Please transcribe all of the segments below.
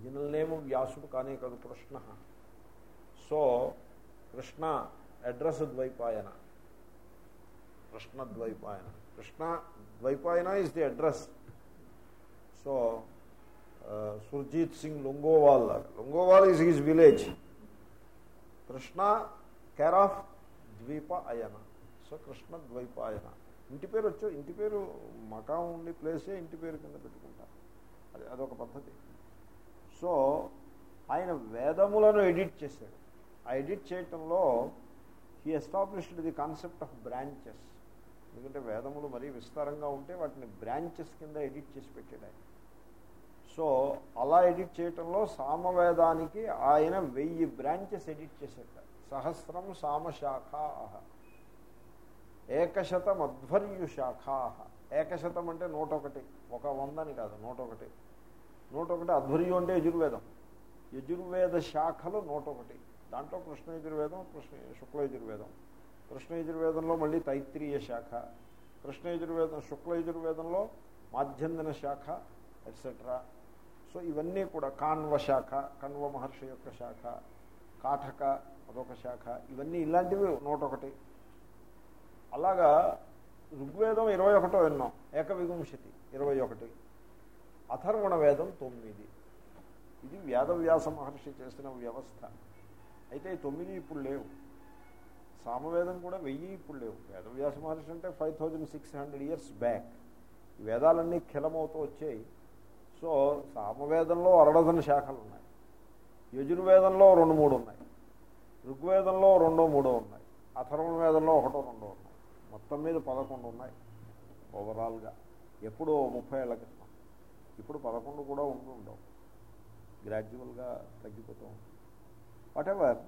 Original name వ్యాసుడు కానీ కాదు Krishna. So Krishna address Dwaipayana. Krishna Dwaipayana. Krishna Dwaipayana is the address so Surjeet Singh Longowal. Longowal is his village Krishna care of Dwipa Ayana so Krishna Dvaipayana. ఇంటి పేరు వచ్చో ఇంటి పేరు మకాం ఉండి ప్లేసే ఇంటి పేరు కింద పెట్టుకుంటారు అది అదొక పద్ధతి. సో ఆయన వేదములను ఎడిట్ చేశాడు. ఆ ఎడిట్ చేయటంలో he established the concept of branches ఎందుకంటే వేదములు మరీ విస్తారంగా ఉంటే వాటిని బ్రాంచెస్ కింద ఎడిట్ చేసి పెట్టాడు ఆయన. సో అలా ఎడిట్ చేయటంలో సామవేదానికి ఆయన వెయ్యి బ్రాంచెస్ ఎడిట్ చేసేట సహస్రం సామశాఖాహ ఏకశతం అధ్వర్యు శాఖాహ ఏకశతం అంటే నూట ఒకటి ఒక వందని కాదు నూట ఒకటి నూట ఒకటి అధ్వర్యం అంటే యజుర్వేదం. యజుర్వేద శాఖలు నూట ఒకటి దాంట్లో కృష్ణ యజుర్వేదం కృష్ణ శుక్ల యజుర్వేదం. కృష్ణ యజుర్వేదంలో మళ్ళీ తైత్రీయ శాఖ. కృష్ణ యజుర్వేదం శుక్ల యజుర్వేదంలో మాధ్యందన శాఖ ఎట్సెట్రా సో ఇవన్నీ కూడా కాన్వ శాఖ కణ్వ మహర్షి యొక్క శాఖ కాఠక అదొక శాఖ. ఇవన్నీ ఇలాంటివి నూట ఒకటి అలాగా ఋగ్వేదం ఇరవై ఒకటో ఎన్నో. ఏకవిగుంశతి ఇరవై ఒకటి. అథర్వణ వేదం తొమ్మిది. ఇది వేదవ్యాస మహర్షి చేసిన వ్యవస్థ. అయితే తొమ్మిది ఇప్పుడు లేవు. సామవేదం కూడా వెయ్యి ఇప్పుడు లేవు. వేదవ్యాస మహర్షి అంటే five thousand six hundred years back. వేదాలన్నీ ఖిలమవుతూ వచ్చాయి. సో సామవేదంలో అరడజన శాఖలు ఉన్నాయి. యజుర్వేదంలో రెండు మూడు ఉన్నాయి. ఋగ్వేదంలో రెండో మూడో ఉన్నాయి. అథర్వణ వేదంలో ఒకటో రెండో ఉన్నాయి. మొత్తం మీద పదకొండు ఉన్నాయి. ఓవరాల్గా ఎప్పుడో ముప్పై ఏళ్ళ క్రితం. ఇప్పుడు పదకొండు కూడా ఉంటుండవు గ్రాడ్యువల్గా తగ్గిపోతూ ఉంటుంది. వాటెవర్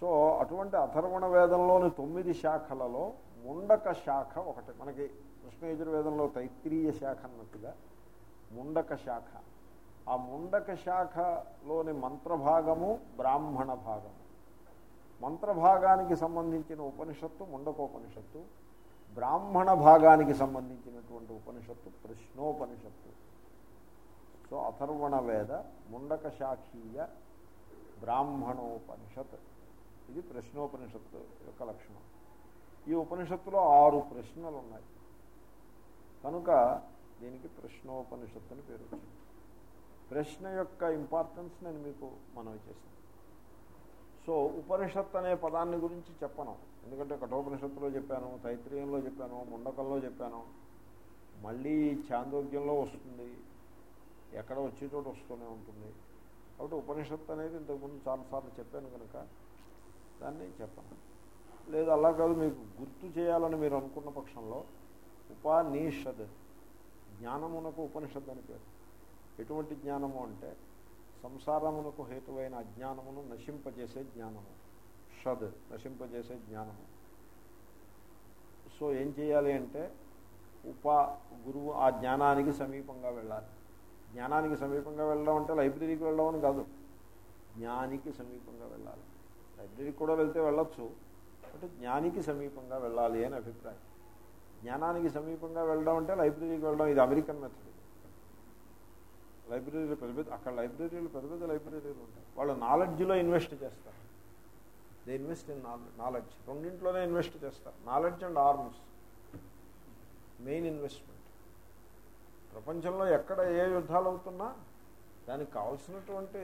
సో అటువంటి అథర్వణ వేదంలోని తొమ్మిది శాఖలలో ముండక శాఖ ఒకటి. మనకి కృష్ణ యజుర్వేదంలో తైత్రీయ శాఖ అన్నట్టుగా ముండక శాఖ. ఆ ముండక శాఖలోని మంత్రభాగము బ్రాహ్మణ భాగము. మంత్రభాగానికి సంబంధించిన ఉపనిషత్తు ముండకోపనిషత్తు. బ్రాహ్మణ భాగానికి సంబంధించినటువంటి ఉపనిషత్తు ప్రశ్నోపనిషత్తు. సో అథర్వణ వేద ముండక శాఖీయ బ్రాహ్మణోపనిషత్. ఇది ప్రశ్నోపనిషత్తు యొక్క లక్షణం. ఈ ఉపనిషత్తులో ఆరు ప్రశ్నలు ఉన్నాయి కనుక దీనికి ప్రశ్నోపనిషత్తు అని పేరు వచ్చింది. ప్రశ్న యొక్క ఇంపార్టెన్స్ నేను మీకు మనవి చేశాను. సో ఉపనిషత్ అనే పదాన్ని గురించి చెప్పను. ఎందుకంటే కఠోపనిషత్తులో చెప్పాను తైత్రీయంలో చెప్పాను ముండకంలో చెప్పాను. మళ్ళీ చాందోగ్యంలో వస్తుంది. ఎక్కడ వచ్చే చోట వస్తూనే ఉంటుంది. కాబట్టి ఉపనిషత్తు అనేది ఇంతకుముందు చాలాసార్లు చెప్పాను కనుక దాన్ని చెప్పను. లేదు అలా కాదు మీకు గుర్తు చేయాలని మీరు అనుకున్న పక్షంలో ఉపనిషద్ జ్ఞానమునకు ఉపనిషద్ అని పేరు. ఎటువంటి జ్ఞానము అంటే సంసారమునకు హేతువైన అజ్ఞానమును నశింపజేసే జ్ఞానము. షద్ నశింపజేసే జ్ఞానము. సో ఏం చేయాలి అంటే ఉపా గురువు ఆ జ్ఞానానికి సమీపంగా వెళ్ళాలి. జ్ఞానానికి సమీపంగా వెళ్ళడం అంటే లైబ్రరీకి వెళ్ళడం అని కాదు. జ్ఞానికి సమీపంగా వెళ్ళాలి. లైబ్రరీకి కూడా వెళ్తే వెళ్ళొచ్చు అంటే జ్ఞానికి సమీపంగా వెళ్ళాలి అని అభిప్రాయం. జ్ఞానానికి సమీపంగా వెళ్ళడం అంటే లైబ్రరీకి వెళ్ళడం ఇది అమెరికన్ మెథడ్ లైబ్రరీలు పెద్ద పెద్ద అక్కడ లైబ్రరీలు పెద్ద పెద్ద లైబ్రరీలు ఉంటాయి. వాళ్ళు నాలెడ్జ్లో ఇన్వెస్ట్ చేస్తారు. దే ఇన్వెస్ట్ ఇన్ నాలెడ్జ్ రెండింట్లోనే ఇన్వెస్ట్ చేస్తారు. Knowledge and arms main investment ప్రపంచంలో ఎక్కడ ఏ యుద్ధాలు అవుతున్నా దానికి కావాల్సినటువంటి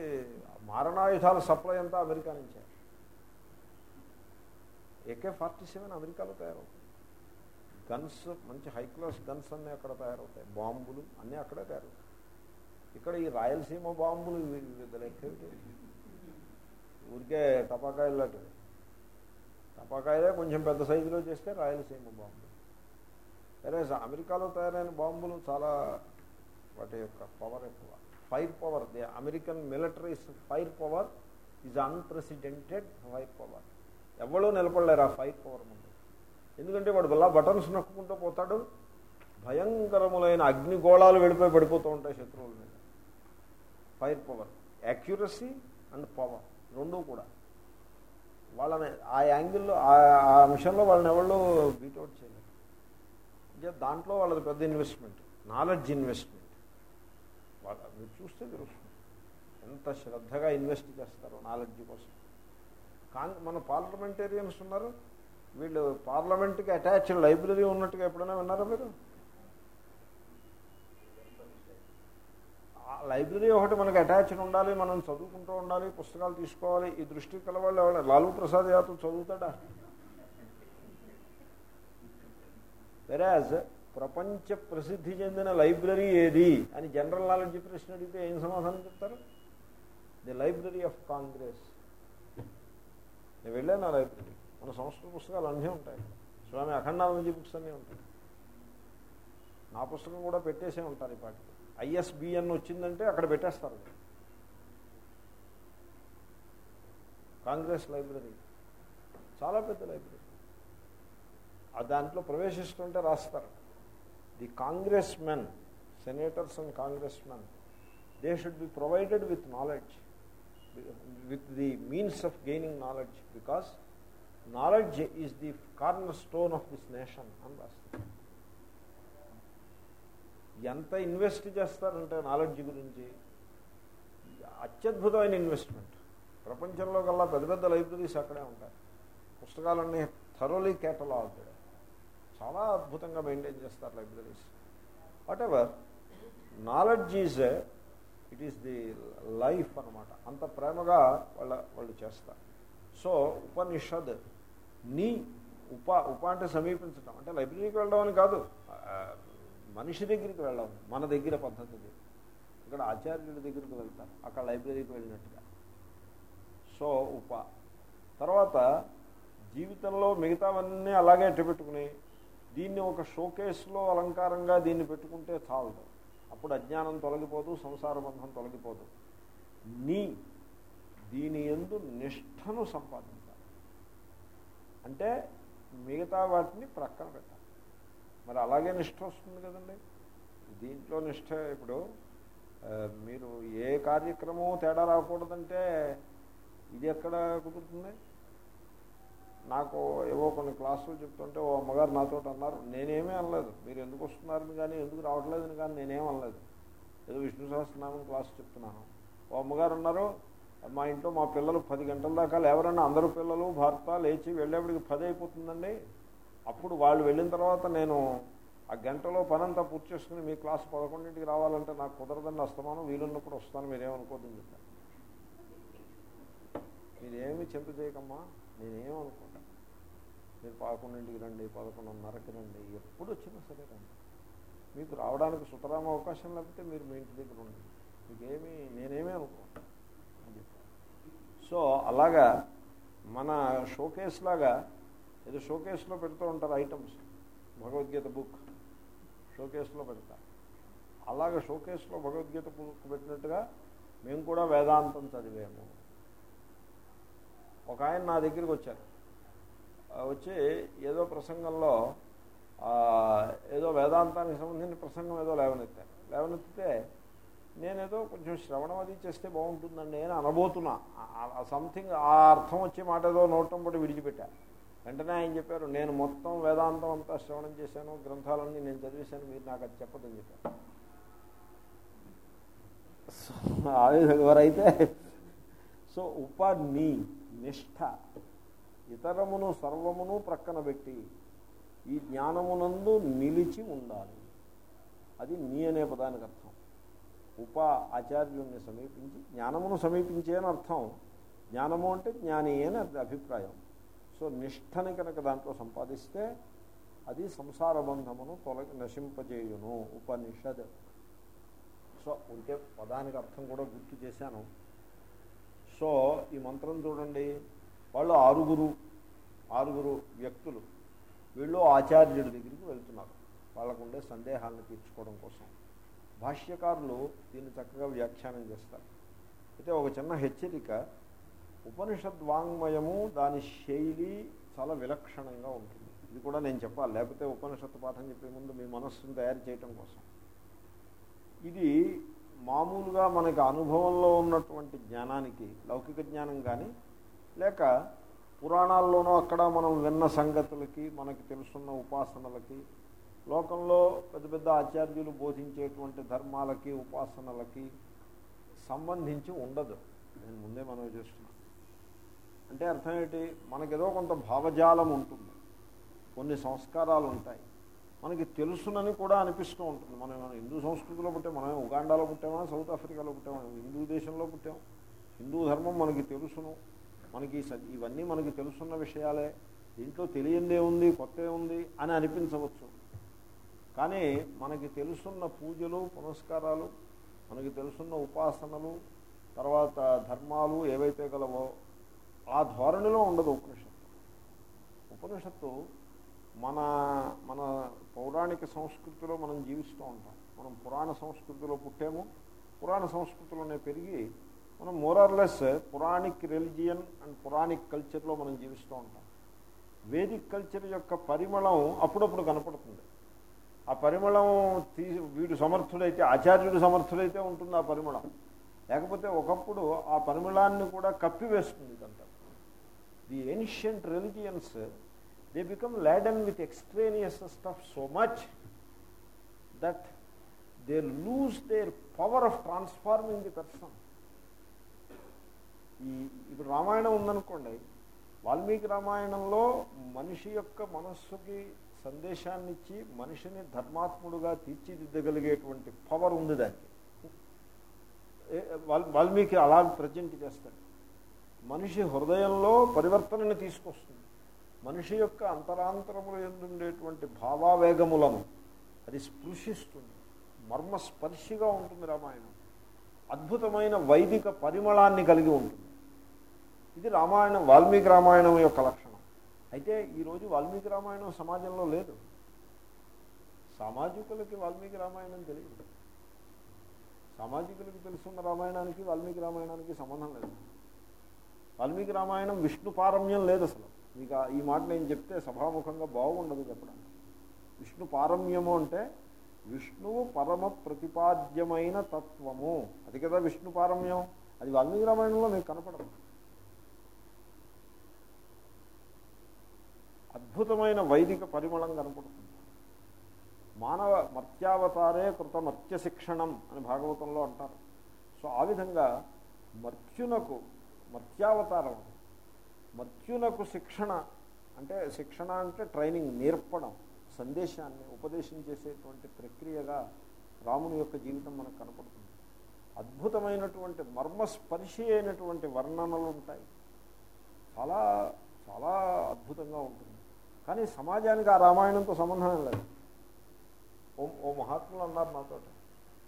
మారణాయుధాల సప్లై అంతా అమెరికా నుంచే. ఏకే ఫార్టీ సెవెన్ అమెరికాలో తయారవుతుంది. గన్స్ మంచి హై క్లాస్ గన్స్ అన్నీ అక్కడ తయారవుతాయి. బాంబులు అన్నీ అక్కడే తయారవుతాయి. ఇక్కడ ఈ రాయలసీమ బాంబులు లెక్క ఊరికే టపాకాయలు లాంటివి. టపాకాయలే కొంచెం పెద్ద సైజులో చేస్తే రాయలసీమ బాంబులు. సరే అమెరికాలో తయారైన బాంబులు చాలా వాటి యొక్క పవర్ ఎక్కువ. Fire power the American militaries fire power is unprecedented fire power ఎవరో నిలబడలేరు ఆ ఫైర్ పవర్ ముందు. ఎందుకంటే వాడు అలా బటన్స్ నొక్కుంటూ పోతాడు భయంకరములైన అగ్నిగోళాలు వెళ్ళిపోయి పడిపోతూ ఉంటాయి శత్రువుల మీద. Fire power accuracy and power రెండూ కూడా. వాళ్ళని ఆ యాంగిల్లో ఆ అంశంలో వాళ్ళని ఎవరు బీట్అవుట్ చేయలేదు. దాంట్లో వాళ్ళది పెద్ద ఇన్వెస్ట్మెంట్ నాలెడ్జ్ ఇన్వెస్ట్మెంట్ వాళ్ళ మీరు చూస్తే తెలుస్తుంది. ఎంత శ్రద్ధగా ఇన్వెస్ట్ చేస్తారో నాలెడ్జ్ కోసం. కాంగ్ మన పార్లమెంటేరియన్స్ ఉన్నారు. వీళ్ళు పార్లమెంట్కి అటాచ్డ్ లైబ్రరీ ఉన్నట్టుగా ఎప్పుడైనా విన్నారా మీరు? ఆ లైబ్రరీ ఒకటి మనకి అటాచ్డ్ ఉండాలి మనం చదువుకుంటూ ఉండాలి పుస్తకాలు తీసుకోవాలి. ఈ దృష్టి కలవాళ్ళు ఎవరు లాలూ ప్రసాద్ యాదవ్ చదువుతాడా? వెరాజ్ ప్రపంచ ప్రసిద్ధి చెందిన లైబ్రరీ ఏది? అని జనరల్ నాలెడ్జ్ ప్రశ్న అడిగితే ఏం సమాధానం చెప్తారు? ది లైబ్రరీ ఆఫ్ కాంగ్రెస్ నేను వెళ్ళాను ఆ లైబ్రరీ మన సంస్కృత పుస్తకాలు అన్నీ ఉంటాయి. స్వామి అఖండానందజీ బుక్స్ అన్నీ ఉంటాయి. నా పుస్తకం కూడా పెట్టేసే ఉంటారు ఈ పాటికి. ఐఎస్బిఎన్ వచ్చిందంటే అక్కడ పెట్టేస్తారు. కాంగ్రెస్ లైబ్రరీ చాలా పెద్ద లైబ్రరీ దాంట్లో ప్రవేశిస్తుంటే రాస్తారు. The congress men senators and congress men they should be provided with knowledge with the means of gaining knowledge because knowledge is the corner stone of this nation అని రాస్తారు. ఎంత ఇన్వెస్ట్ చేస్తారంటే knowledge గురించి? అత్యద్భుతమైన investment. ప్రపంచంలో కల్లా పెద్ద పెద్ద లైబ్రరీస్ అక్కడే ఉంటాయి. పుస్తకాలన్నీ థరోలీ కేటలాగ్డ్ చాలా అద్భుతంగా మెయింటైన్ చేస్తారు libraries whatever knowledge is it is the life అనమాట అంత ప్రేమగా వాళ్ళ వాళ్ళు చేస్తారు. సో ఉపనిషద్ నీ ఉప ఉప అంటే సమీపించడం అంటే లైబ్రరీకి వెళ్ళడం అని కాదు. మనిషి దగ్గరికి వెళ్ళడం మన దగ్గర పద్ధతిది ఇక్కడ ఆచార్యుడి దగ్గరికి వెళ్తారు అక్కడ లైబ్రరీకి వెళ్ళినట్టుగా. సో ఉప. తర్వాత జీవితంలో మిగతావన్నీ అలాగే అట్టపెట్టుకుని దీన్ని ఒక షోకేస్లో అలంకారంగా దీన్ని పెట్టుకుంటే చాలదు అప్పుడు అజ్ఞానం తొలగిపోదు సంసార బంధం తొలగిపోదు. నీ దీని ఎందు నిష్ఠను సంపాదించాలి. అంటే మిగతా వాటిని ప్రక్కన పెట్టాలి. మరి అలాగే నిష్ఠ వస్తుంది కదండి. దీంట్లో నిష్ఠ ఇప్పుడు మీరు ఏ కార్యక్రమం తేడా రాకూడదంటే ఇది ఎక్కడ కుదురుతుంది? నాకు ఏవో కొన్ని క్లాసులు చెప్తుంటే ఓ అమ్మగారు నాతో అన్నారు నేనేమీ అనలేదు. మీరు ఎందుకు వస్తున్నారని కానీ ఎందుకు రావట్లేదని కానీ నేనేం అనలేదు. ఏదో విష్ణు సహస్రనామం క్లాస్ చెప్తున్నాను. ఓ అమ్మగారు అన్నారు మా ఇంట్లో మా పిల్లలు పది గంటల దాకా ఎవరన్నా అందరూ పిల్లలు భర్త లేచి వెళ్ళేప్పటికి పది అయిపోతుందండి. అప్పుడు వాళ్ళు వెళ్ళిన తర్వాత నేను ఆ గంటలో పనంతా పూర్తి చేసుకుని మీ క్లాస్ పదకొండింటికి రావాలంటే నాకు కుదరదండి వస్తామాను వీలున్నప్పుడు వస్తాను. మీరేమనుకోద్దని చెప్పాను మీరేమి చింత చేయకమ్మా నేనేమనుకో మీరు పదకొండింటికి రండి పదకొండున్నరకి రండి ఎప్పుడు వచ్చినా సరే రండి. మీకు రావడానికి సుతరామ అవకాశం లేకపోతే మీరు మీ ఇంటి దగ్గర ఉండండి. మీకేమీ నేనేమీ అనుకోను. అని సో అలాగా మన షోకేస్ లాగా ఏదో షోకేస్లో పెడుతూ ఉంటారు ఐటమ్స్. భగవద్గీత బుక్. షోకేస్లో పెడతారు అలాగ షోకేస్లో భగవద్గీత బుక్ పెట్టినట్టుగా మేము కూడా వేదాంతం చదివాము. ఒక ఆయన నా దగ్గరికి వచ్చారు. వచ్చి ఏదో ప్రసంగంలో ఏదో వేదాంతానికి సంబంధించిన ప్రసంగం ఏదో లేవనెత్తాను లేవనెత్తితే నేనేదో కొంచెం శ్రవణం అది చేస్తే బాగుంటుందండి అని అనబోతున్నా. సంథింగ్ ఆ అర్థం వచ్చే మాట ఏదో నోటం పట్టి విడిచిపెట్టా. వెంటనే ఆయన చెప్పారు నేను మొత్తం వేదాంతం అంతా శ్రవణం చేశాను గ్రంథాలన్నీ నేను చదివేశాను మీరు నాకు అది చెప్పదని చెప్పారు. సో ఆ విధంగా ఎవరైతే సో ఉపని నిష్ఠ ఇతరమును సర్వమును ప్రక్కన పెట్టి ఈ జ్ఞానమునందు నిలిచి ఉండాలి. అది నీ అనే పదానికి అర్థం. ఉప ఆచార్యుణ్ణి సమీపించి జ్ఞానమును సమీపించే అని అర్థం. జ్ఞానము అంటే జ్ఞాని అని అభిప్రాయం. సో నిష్టని కనుక దాంట్లో సంపాదిస్తే అది సంసార బంధమును తొలగి నశింపజేయును. ఉపనిషద్. సో ఉంటే పదానికి అర్థం కూడా గుర్తు చేశాను. సో ఈ మంత్రం చూడండి. వాళ్ళు ఆరుగురు ఆరుగురు వ్యక్తులు వీళ్ళు ఆచార్యుడి దగ్గరికి వెళ్తున్నారు. వాళ్ళకు ఉండే సందేహాలను తీర్చుకోవడం కోసం. భాష్యకారులు దీన్ని చక్కగా వ్యాఖ్యానం చేస్తారు. అయితే ఒక చిన్న హెచ్చరిక ఉపనిషద్వాంగ్మయము దాని శైలి చాలా విలక్షణంగా ఉంటుంది. ఇది కూడా నేను చెప్పాలి లేకపోతే ఉపనిషత్తు పాఠం చెప్పే ముందు మీ మనస్సును తయారు చేయటం కోసం. ఇది మామూలుగా మనకి అనుభవంలో ఉన్నటువంటి జ్ఞానానికి లౌకిక జ్ఞానం కానీ లేక పురాణాల్లోనూ అక్కడ మనం విన్న సంగతులకి మనకి తెలుసున్న ఉపాసనలకి లోకంలో పెద్ద పెద్ద ఆచార్యులు బోధించేటువంటి ధర్మాలకి ఉపాసనలకి సంబంధించి ఉండదు. నేను ముందే మనం చేస్తున్నాను అంటే అర్థం ఏంటి? మనకేదో కొంత భావజాలం ఉంటుంది. కొన్ని సంస్కారాలు ఉంటాయి. మనకి తెలుసునని కూడా అనిపిస్తూ ఉంటుంది. మనం హిందూ సంస్కృతిలో పుట్టాం మనం ఉగాండాలో పుట్టామా? సౌత్ ఆఫ్రికాలో పుట్టామా? హిందూ దేశంలో పుట్టాం. హిందూ ధర్మం మనకి తెలుసును. మనకి స- ఇవన్నీ మనకి తెలుసున్న విషయాలే. దీంట్లో తెలియందే ఉంది కొత్త ఉంది అని అనిపించవచ్చు. కానీ మనకి తెలుసున్న పూజలు పునస్కారాలు మనకి తెలుసున్న ఉపాసనలు తర్వాత ధర్మాలు ఏవైతే గలవో ఆ ధోరణిలో ఉండదు ఉపనిషత్తు. ఉపనిషత్తు మన మన పౌరాణిక సంస్కృతిలో మనం జీవిస్తూ ఉంటాం. మనం పురాణ సంస్కృతిలో పుట్టాము. పురాణ సంస్కృతిలోనే పెరిగి మనం మోరార్లెస్ పురాణిక్ రిలిజియన్ అండ్ పురాణిక్ కల్చర్లో మనం జీవిస్తూ ఉంటాం. వేదిక్ కల్చర్ యొక్క పరిమళం అప్పుడప్పుడు కనపడుతుంది. ఆ పరిమళం తీ వీడు సమర్థుడైతే ఆచార్యుడు సమర్థుడైతే ఉంటుంది ఆ పరిమళం. లేకపోతే ఒకప్పుడు ఆ పరిమళాన్ని కూడా కప్పివేస్తుంది ఇదంతా. The ancient religions they become laden with extraneous stuff so much that they lose their power of transforming the person ఈ ఇప్పుడు రామాయణం ఉందనుకోండి వాల్మీకి రామాయణంలో మనిషి యొక్క మనస్సుకి సందేశాన్ని ఇచ్చి మనిషిని ధర్మాత్ముడుగా తీర్చిదిద్దగలిగేటువంటి పవర్ ఉంది దానికి. వాల్మీకి అలా ప్రజెంట్ చేస్తాడు. మనిషి హృదయంలో పరివర్తనని తీసుకొస్తుంది. మనిషి యొక్క అంతరాంతరములు ఎందుండేటువంటి భావావేగములను అది స్పృశిస్తుంది. మర్మస్పర్శిగా ఉంటుంది రామాయణం. అద్భుతమైన వైదిక పరిమళాన్ని కలిగి ఉంటుంది. ఇది రామాయణం వాల్మీకి రామాయణం యొక్క లక్షణం. అయితే ఈరోజు వాల్మీకి రామాయణం సమాజంలో లేదు. సామాజికులకి వాల్మీకి రామాయణం తెలియదు. సామాజికులకు తెలుసున్న రామాయణానికి వాల్మీకి రామాయణానికి సంబంధం లేదు. వాల్మీకి రామాయణం విష్ణు పారమ్యం లేదు అసలు. మీకు ఈ మాట నేను చెప్తే సభాముఖంగా బాగుండదు చెప్పడానికి. విష్ణు పారమ్యము అంటే విష్ణువు పరమ ప్రతిపాద్యమైన తత్వము. అది కదా విష్ణు పారమ్యం. అది వాల్మీకి రామాయణంలో మీకు కనపడదు. అద్భుతమైన వైదిక పరిమళం కనపడుతుంది. మానవ మర్త్యావతారే కృత మర్త్య శిక్షణం అని భాగవతంలో అంటారు. సో ఆ విధంగా మర్త్యునకు మర్త్యావతారం మర్త్యునకు శిక్షణ అంటే శిక్షణ అంటే ట్రైనింగ్ నేర్పడం సందేశాన్ని ఉపదేశం చేసేటువంటి ప్రక్రియగా రాముని యొక్క జీవితం మనకు కనపడుతుంది. అద్భుతమైనటువంటి మర్మస్పర్శి అయినటువంటి వర్ణనలు ఉంటాయి. చాలా చాలా అద్భుతంగా ఉంటుంది. కానీ సమాజానికి ఆ రామాయణంతో సంబంధం లేదు. ఓ ఓ మహాత్ములు అన్నారు నాతో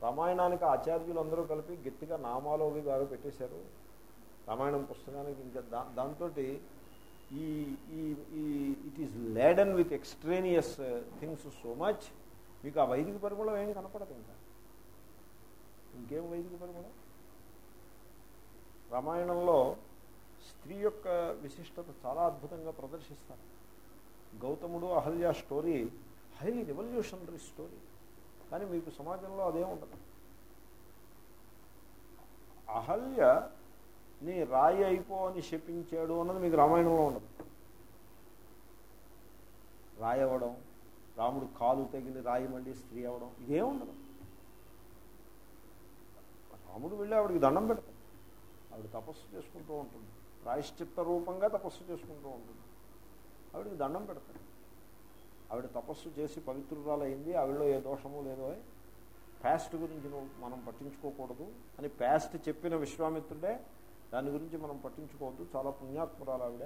రామాయణానికి ఆచార్యులు అందరూ కలిపి గట్టిగా నామాలు అవి గారు పెట్టేశారు. రామాయణం పుస్తకానికి ఇంకా దా దాంతో ఈ ఈ ఈ it is laden with extraneous things so much మీకు ఆ వైదిక పరిమళం ఏమి కనపడదు ఇంకా. ఇంకేం వైదిక పరిమళం? రామాయణంలో స్త్రీ యొక్క విశిష్టత చాలా అద్భుతంగా ప్రదర్శిస్తారు. గౌతముడు Ahalya story highly revolutionary story. కానీ మీకు సమాజంలో అదే ఉండదు అహల్య నీ రాయి అయిపో అని శపించాడు అన్నది మీకు రామాయణంలో ఉండదు. రాయి అవ్వడం రాముడు కాలు తగిలి రాయి మళ్ళీ స్త్రీ అవ్వడం ఇదే ఉండదు. రాముడు వెళ్ళి ఆవిడికి దండం పెడతాడు. ఆవిడ తపస్సు చేసుకుంటూ ఉంటుంది. ప్రాయశ్చిత్త రూపంగా తపస్సు చేసుకుంటూ ఉంటుంది. ఆవిడకి దండం పెడతాడు ఆవిడ తపస్సు చేసి పవిత్రురాలైంది ఆవిడలో ఏ దోషము లేదో. ప్యాస్ట్ గురించి మనం పట్టించుకోకూడదు అని ప్యాస్ట్ చెప్పిన విశ్వామిత్రుడే దాని గురించి మనం పట్టించుకోవద్దు చాలా పుణ్యాత్మురాలు ఆవిడ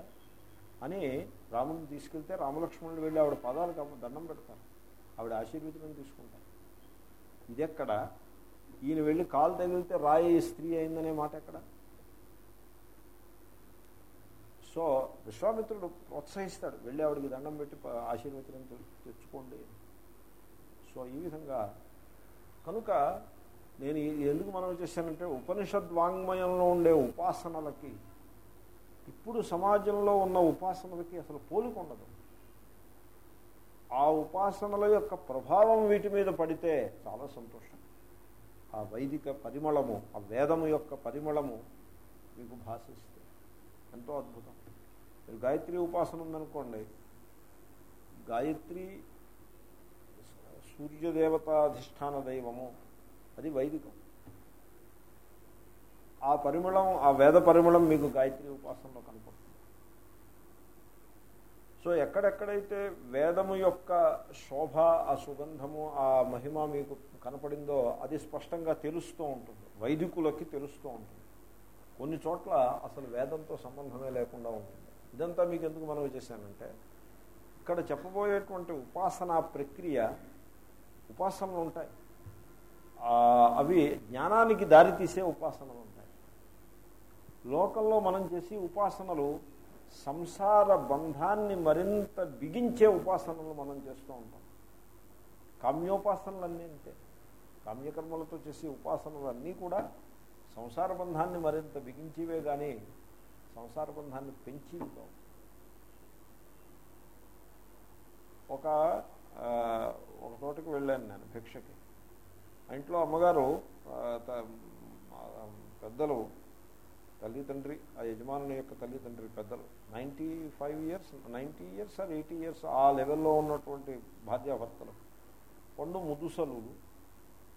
అని రాముని తీసుకెళ్తే రామలక్ష్మణుడు వెళ్ళి ఆవిడ పాదాలకు దండం పెడతారు. ఆవిడ ఆశీర్వచనం తీసుకుంటారు. ఇదెక్కడ? ఈయన వెళ్ళి కాలు తగిలితే రాయి స్త్రీ అయిందనే మాట ఎక్కడ? సో విశ్వామిత్రుడు ప్రోత్సహిస్తాడు. వెళ్ళి ఆవిడికి దండం పెట్టి ఆశీర్వచనం తెచ్చుకోండి. సో ఈ విధంగా కనుక నేను ఎందుకు మనం చేశానంటే ఉపనిషద్ వాంగ్మయంలో ఉండే ఉపాసనలకి ఇప్పుడు సమాజంలో ఉన్న ఉపాసనలకి అసలు పోలికొండదు ఆ ఉపాసనల యొక్క ప్రభావం వీటి మీద పడితే చాలా సంతోషం. ఆ వైదిక పరిమళము ఆ వేదము యొక్క పరిమళము మీకు భాషిస్తే. ఎంతో అద్భుతం. మీరు గాయత్రి ఉపాసన ఉందనుకోండి గాయత్రి సూర్యదేవతాధిష్టాన దైవము అది వైదికం. ఆ పరిమళం ఆ వేద పరిమళం మీకు గాయత్రి ఉపాసనలో కనపడుతుంది. సో ఎక్కడెక్కడైతే వేదము యొక్క శోభ ఆ సుగంధము ఆ మహిమ మీకు కనపడిందో అది స్పష్టంగా తెలుస్తూ ఉంటుంది. వైదికులకి తెలుస్తూ ఉంటుంది. కొన్ని చోట్ల అసలు వేదంతో సంబంధమే లేకుండా ఉంటుంది. ఇదంతా మీకు ఎందుకు మనవి చేశానంటే ఇక్కడ చెప్పబోయేటువంటి ఉపాసనా ప్రక్రియ ఉపాసనలు ఉంటాయి. అవి జ్ఞానానికి దారితీసే ఉపాసనలు ఉంటాయి. లోకంలో మనం చేసి ఉపాసనలు సంసార బంధాన్ని మరింత బిగించే ఉపాసనలు మనం చేస్తూ ఉంటాం. కామ్యోపాసనలు అన్నీ అంతే. కామ్యకర్మలతో చేసే ఉపాసనలు అన్నీ కూడా సంసార బంధాన్ని మరింత బిగించివే కానీ సంసార బంధాన్ని పెంచి ఒక ఒక తోటకి వెళ్ళాను నేను భిక్షకి. ఇంట్లో అమ్మగారు పెద్దలు తల్లిదండ్రి ఆ యజమానుని యొక్క తల్లిదండ్రి పెద్దలు. Ninety five years ninety years or eighty years ఆ లెవెల్లో ఉన్నటువంటి భార్యాభర్తలు. పండు ముదుసలు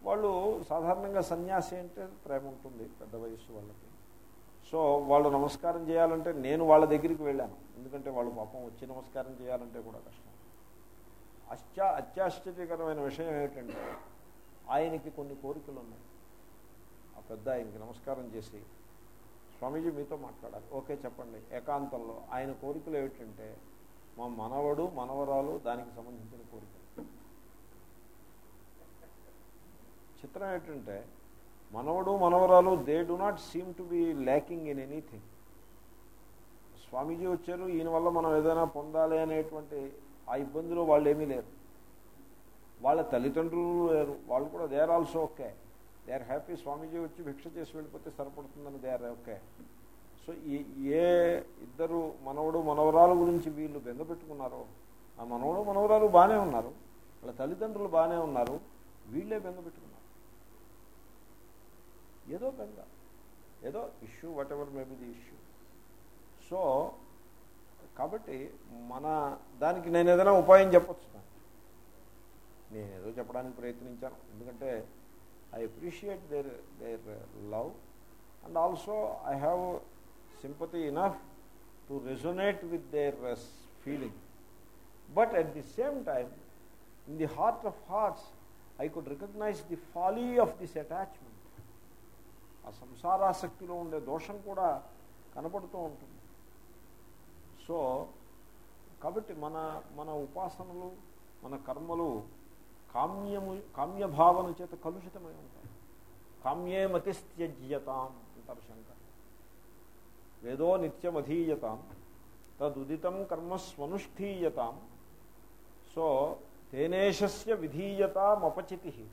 వాళ్ళు సాధారణంగా సన్యాసి అంటే ప్రేమ ఉంటుంది పెద్ద వయస్సు వాళ్ళకి. సో వాళ్ళు నమస్కారం చేయాలంటే నేను వాళ్ళ దగ్గరికి వెళ్ళాను. ఎందుకంటే వాళ్ళు పాపం వచ్చి నమస్కారం చేయాలంటే కూడా కష్టం. అత్యా అత్యాశ్చర్యకరమైన విషయం ఏమిటంటే ఆయనకి కొన్ని కోరికలు ఉన్నాయి. ఆ పెద్ద ఆయనకి నమస్కారం చేసి స్వామీజీ మీతో మాట్లాడాలి. ఓకే చెప్పండి. ఏకాంతంలో ఆయన కోరికలు ఏమిటంటే మా మనవడు మనవరాలు దానికి సంబంధించిన కోరికలు. చిత్రం ఏంటంటే మనవడు మనవరాలు they do not seem to be lacking in anything Swamiji వచ్చారు ఈయన వల్ల మనం ఏదైనా పొందాలి అనేటువంటి ఆ ఇబ్బందిలో వాళ్ళు ఏమీ లేరు. వాళ్ళ తల్లిదండ్రులు లేరు. వాళ్ళు కూడా they are also okay they are happy Swamiji వచ్చి భిక్ష చేసి వెళ్ళిపోతే సరిపడుతుందని దే ఆర్ ఓకే సో ఏ ఇద్దరు మనవడు మనవరాలు గురించి వీళ్ళు బెంగ పెట్టుకున్నారో ఆ మనవడు మనవరాలు బాగానే ఉన్నారు. వాళ్ళ తల్లిదండ్రులు బాగానే ఉన్నారు. వీళ్ళే బెంగ పెట్టుకున్నారు. ఏదో బెంగ ఏదో issue whatever maybe the issue so కాబట్టి మన దానికి నేను ఏదైనా ఉపాయం చెప్పచ్చు నేను ఏదో చెప్పడానికి ప్రయత్నించాను. ఎందుకంటే I appreciate their their love and also I have sympathy enough to resonate with their feeling but at the same time in the heart of hearts I could recognise the folly of this attachment ఆ సంసారాసక్తిలో ఉండే దోషం కూడా కనపడుతూ ఉంటుంది. So కాబట్టి మన మన ఉపాసనలు మన కర్మలు కామ్యము కామ్యభావన చేత కలుషితమై ఉంటాయి. కామ్యే మతిస్త్యజ్యతాం అంటారు శంకర్. వేదో నిత్యమధీయతాం తదుదితం కర్మ స్వనుష్ఠీయతాం సో తేనేశస్య విధీయతామపచితి.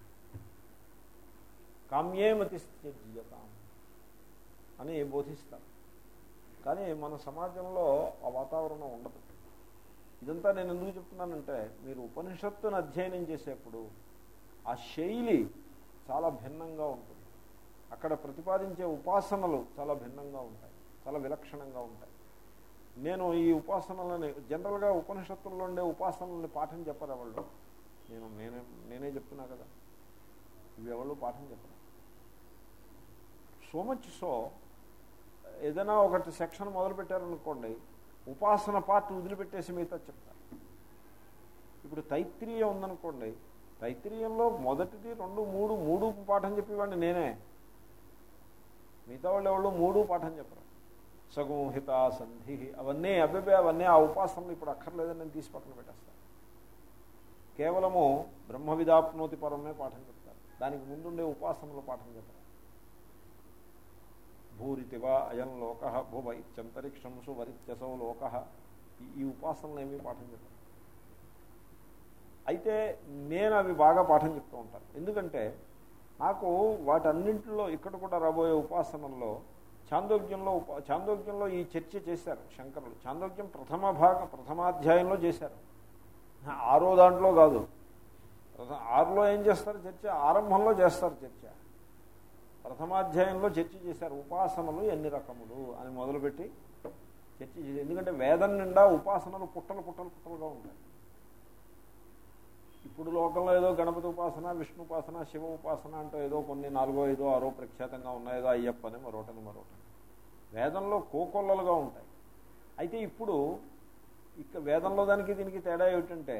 కామ్యే మతిస్త్యజ్యతాం అని బోధిస్తారు కానీ మన సమాజంలో ఆ వాతావరణం ఉండదు. ఇదంతా నేను ఎందుకు చెప్తున్నానంటే మీరు ఉపనిషత్తును అధ్యయనం చేసేప్పుడు ఆ శైలి చాలా భిన్నంగా ఉంటుంది. అక్కడ ప్రతిపాదించే ఉపాసనలు చాలా భిన్నంగా ఉంటాయి చాలా విలక్షణంగా ఉంటాయి. నేను ఈ ఉపాసనలని జనరల్గా ఉపనిషత్తుల్లో ఉండే ఉపాసనల్ని పాఠం చెప్పరు ఎవరు నేను నేనే నేనే చెప్తున్నా కదా. ఇవి ఎవరు పాఠం చెప్పరు. సో మచ్ సో ఏదైనా ఒకటి సెక్షన్ మొదలుపెట్టారనుకోండి ఉపాసన పార్ట్ వదిలిపెట్టేసి మిగతా చెప్తారు. ఇప్పుడు తైత్రీయం ఉందనుకోండి తైత్రీయంలో మొదటిది రెండు మూడు మూడు పాఠం చెప్పేవాడిని నేనే. మిగతా వాళ్ళు ఎవరు మూడు పాఠం చెప్పరు. సగుంహిత సంధి అవన్నీ అబ్బే అవన్నీ ఆ ఉపాసనలు ఇప్పుడు అక్కర్లేదని నేను తీసి పక్కన పెట్టేస్తాను కేవలము బ్రహ్మ విధాప్నోతి పరమే పాఠం చెప్తారు. దానికి ముందుండే ఉపాసనలు పాఠం చెప్తారు. భూరితివా అయం లోక భువ ఇత్యంతరిక్షంసు వరిత్యసౌ లోక. ఈ ఉపాసనలు ఏమీ పాఠం చెప్పారు. అయితే నేను అవి బాగా పాఠం చెప్తూ ఉంటాను. ఎందుకంటే నాకు వాటన్నింటిలో ఇక్కడ కూడా రాబోయే ఉపాసనల్లో చాందోగ్యంలో ఉప చాందోగ్యంలో ఈ చర్చ చేశారు శంకరులు. చాందోగ్యం ప్రథమ భాగ ప్రథమాధ్యాయంలో చేశారు. ఆరో దాంట్లో కాదు. ఆరులో ఏం చేస్తారు చర్చ? ఆరంభంలో చేస్తారు చర్చ. ప్రథమాధ్యాయంలో చర్చ చేశారు. ఉపాసనలు ఎన్ని రకములు అని మొదలుపెట్టి చర్చ చేశారు. ఎందుకంటే వేదం నిండా ఉపాసనలు పుట్టలు పుట్టలు పుట్టలుగా ఉంటాయి. ఇప్పుడు లోకంలో ఏదో గణపతి ఉపాసన విష్ణు ఉపాసన శివ ఉపాసన అంటూ ఏదో కొన్ని నాలుగో ఐదో ఆరో ప్రఖ్యాతంగా ఉన్నాయేదో అయ్యప్పని మరొకటని మరొకటని వేదంలో కోకొల్లలుగా ఉంటాయి. అయితే ఇప్పుడు ఇక వేదంలో దానికి దీనికి తేడా ఏమిటంటే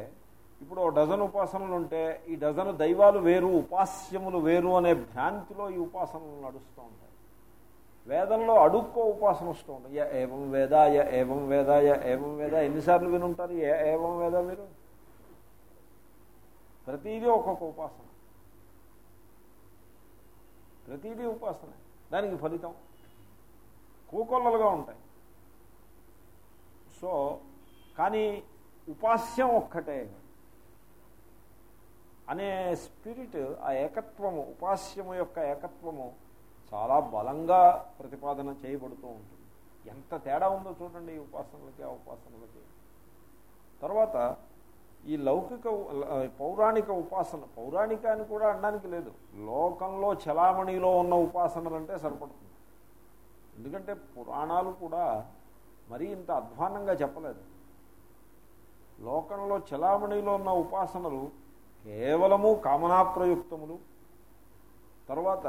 ఇప్పుడు ఓ డజన్ ఉపాసనలు ఉంటే ఈ డజన్ దైవాలు వేరు ఉపాస్యములు వేరు అనే భ్రాంతిలో ఈ ఉపాసనలు నడుస్తూ ఉంటాయి. వేదంలో అడుక్కో ఉపాసన వస్తూ ఉంటాయి ఏవం వేద య ఏవం వేద య ఏవం వేద ఎన్నిసార్లు వినుంటారు? ఏ ఏవం వేద మీరు? ప్రతిదీ ఒక్కొక్క ఉపాసన. ప్రతిదీ ఉపాసన. దానికి ఫలితం కోకొల్లలుగా ఉంటాయి. సో కానీ ఉపాస్యం ఒక్కటే. అనే స్పిరిట్ ఆ ఏకత్వము ఉపాస్యము యొక్క ఏకత్వము చాలా బలంగా ప్రతిపాదన చేయబడుతూ ఉంటుంది. ఎంత తేడా ఉందో చూడండి ఈ ఉపాసనలకి ఆ ఉపాసనలకి. తర్వాత ఈ లౌకిక పౌరాణిక ఉపాసన పౌరాణిక అని కూడా అనడానికి లేదు. లోకంలో చలామణిలో ఉన్న ఉపాసనలు అంటే సరిపడుతుంది. ఎందుకంటే పురాణాలు కూడా మరీ ఇంత అధ్వానంగా చెప్పలేదు. లోకంలో చలామణిలో ఉన్న ఉపాసనలు కేవలము కామనాప్రయుక్తములు. తర్వాత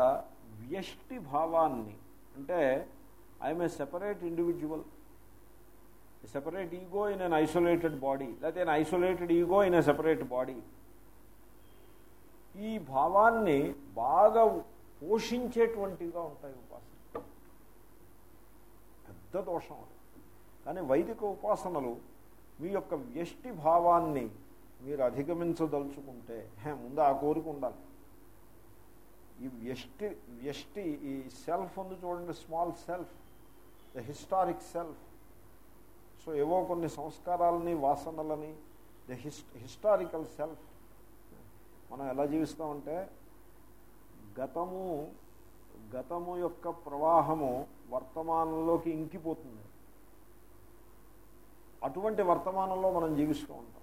వ్యష్టి భావాన్ని అంటే I'm a separate individual separate ego in an isolated body లేకపోతే an isolated ego in a separate body ఈ భావాన్ని బాగా పోషించేటువంటిగా ఉంటాయి ఉపాసన పెద్ద దోషం కానీ వైదిక ఉపాసనలు మీ యొక్క వ్యష్టి భావాన్ని మీరు అధిగమించదలుచుకుంటే హే, ముందు ఆ కోరిక ఉండాలి. ఈ వ్యష్టి వ్యష్టి ఈ సెల్ఫ్ ఉంది చూడండి small self the historic self. So ఏవో కొన్ని సంస్కారాలని వాసనలని ద హిస్ హిస్టారికల్ సెల్ఫ్. మనం ఎలా జీవిస్తామంటే గతము గతము యొక్క ప్రవాహము వర్తమానంలోకి ఇంకిపోతుంది. అటువంటి వర్తమానంలో మనం జీవిస్తూ ఉంటాం.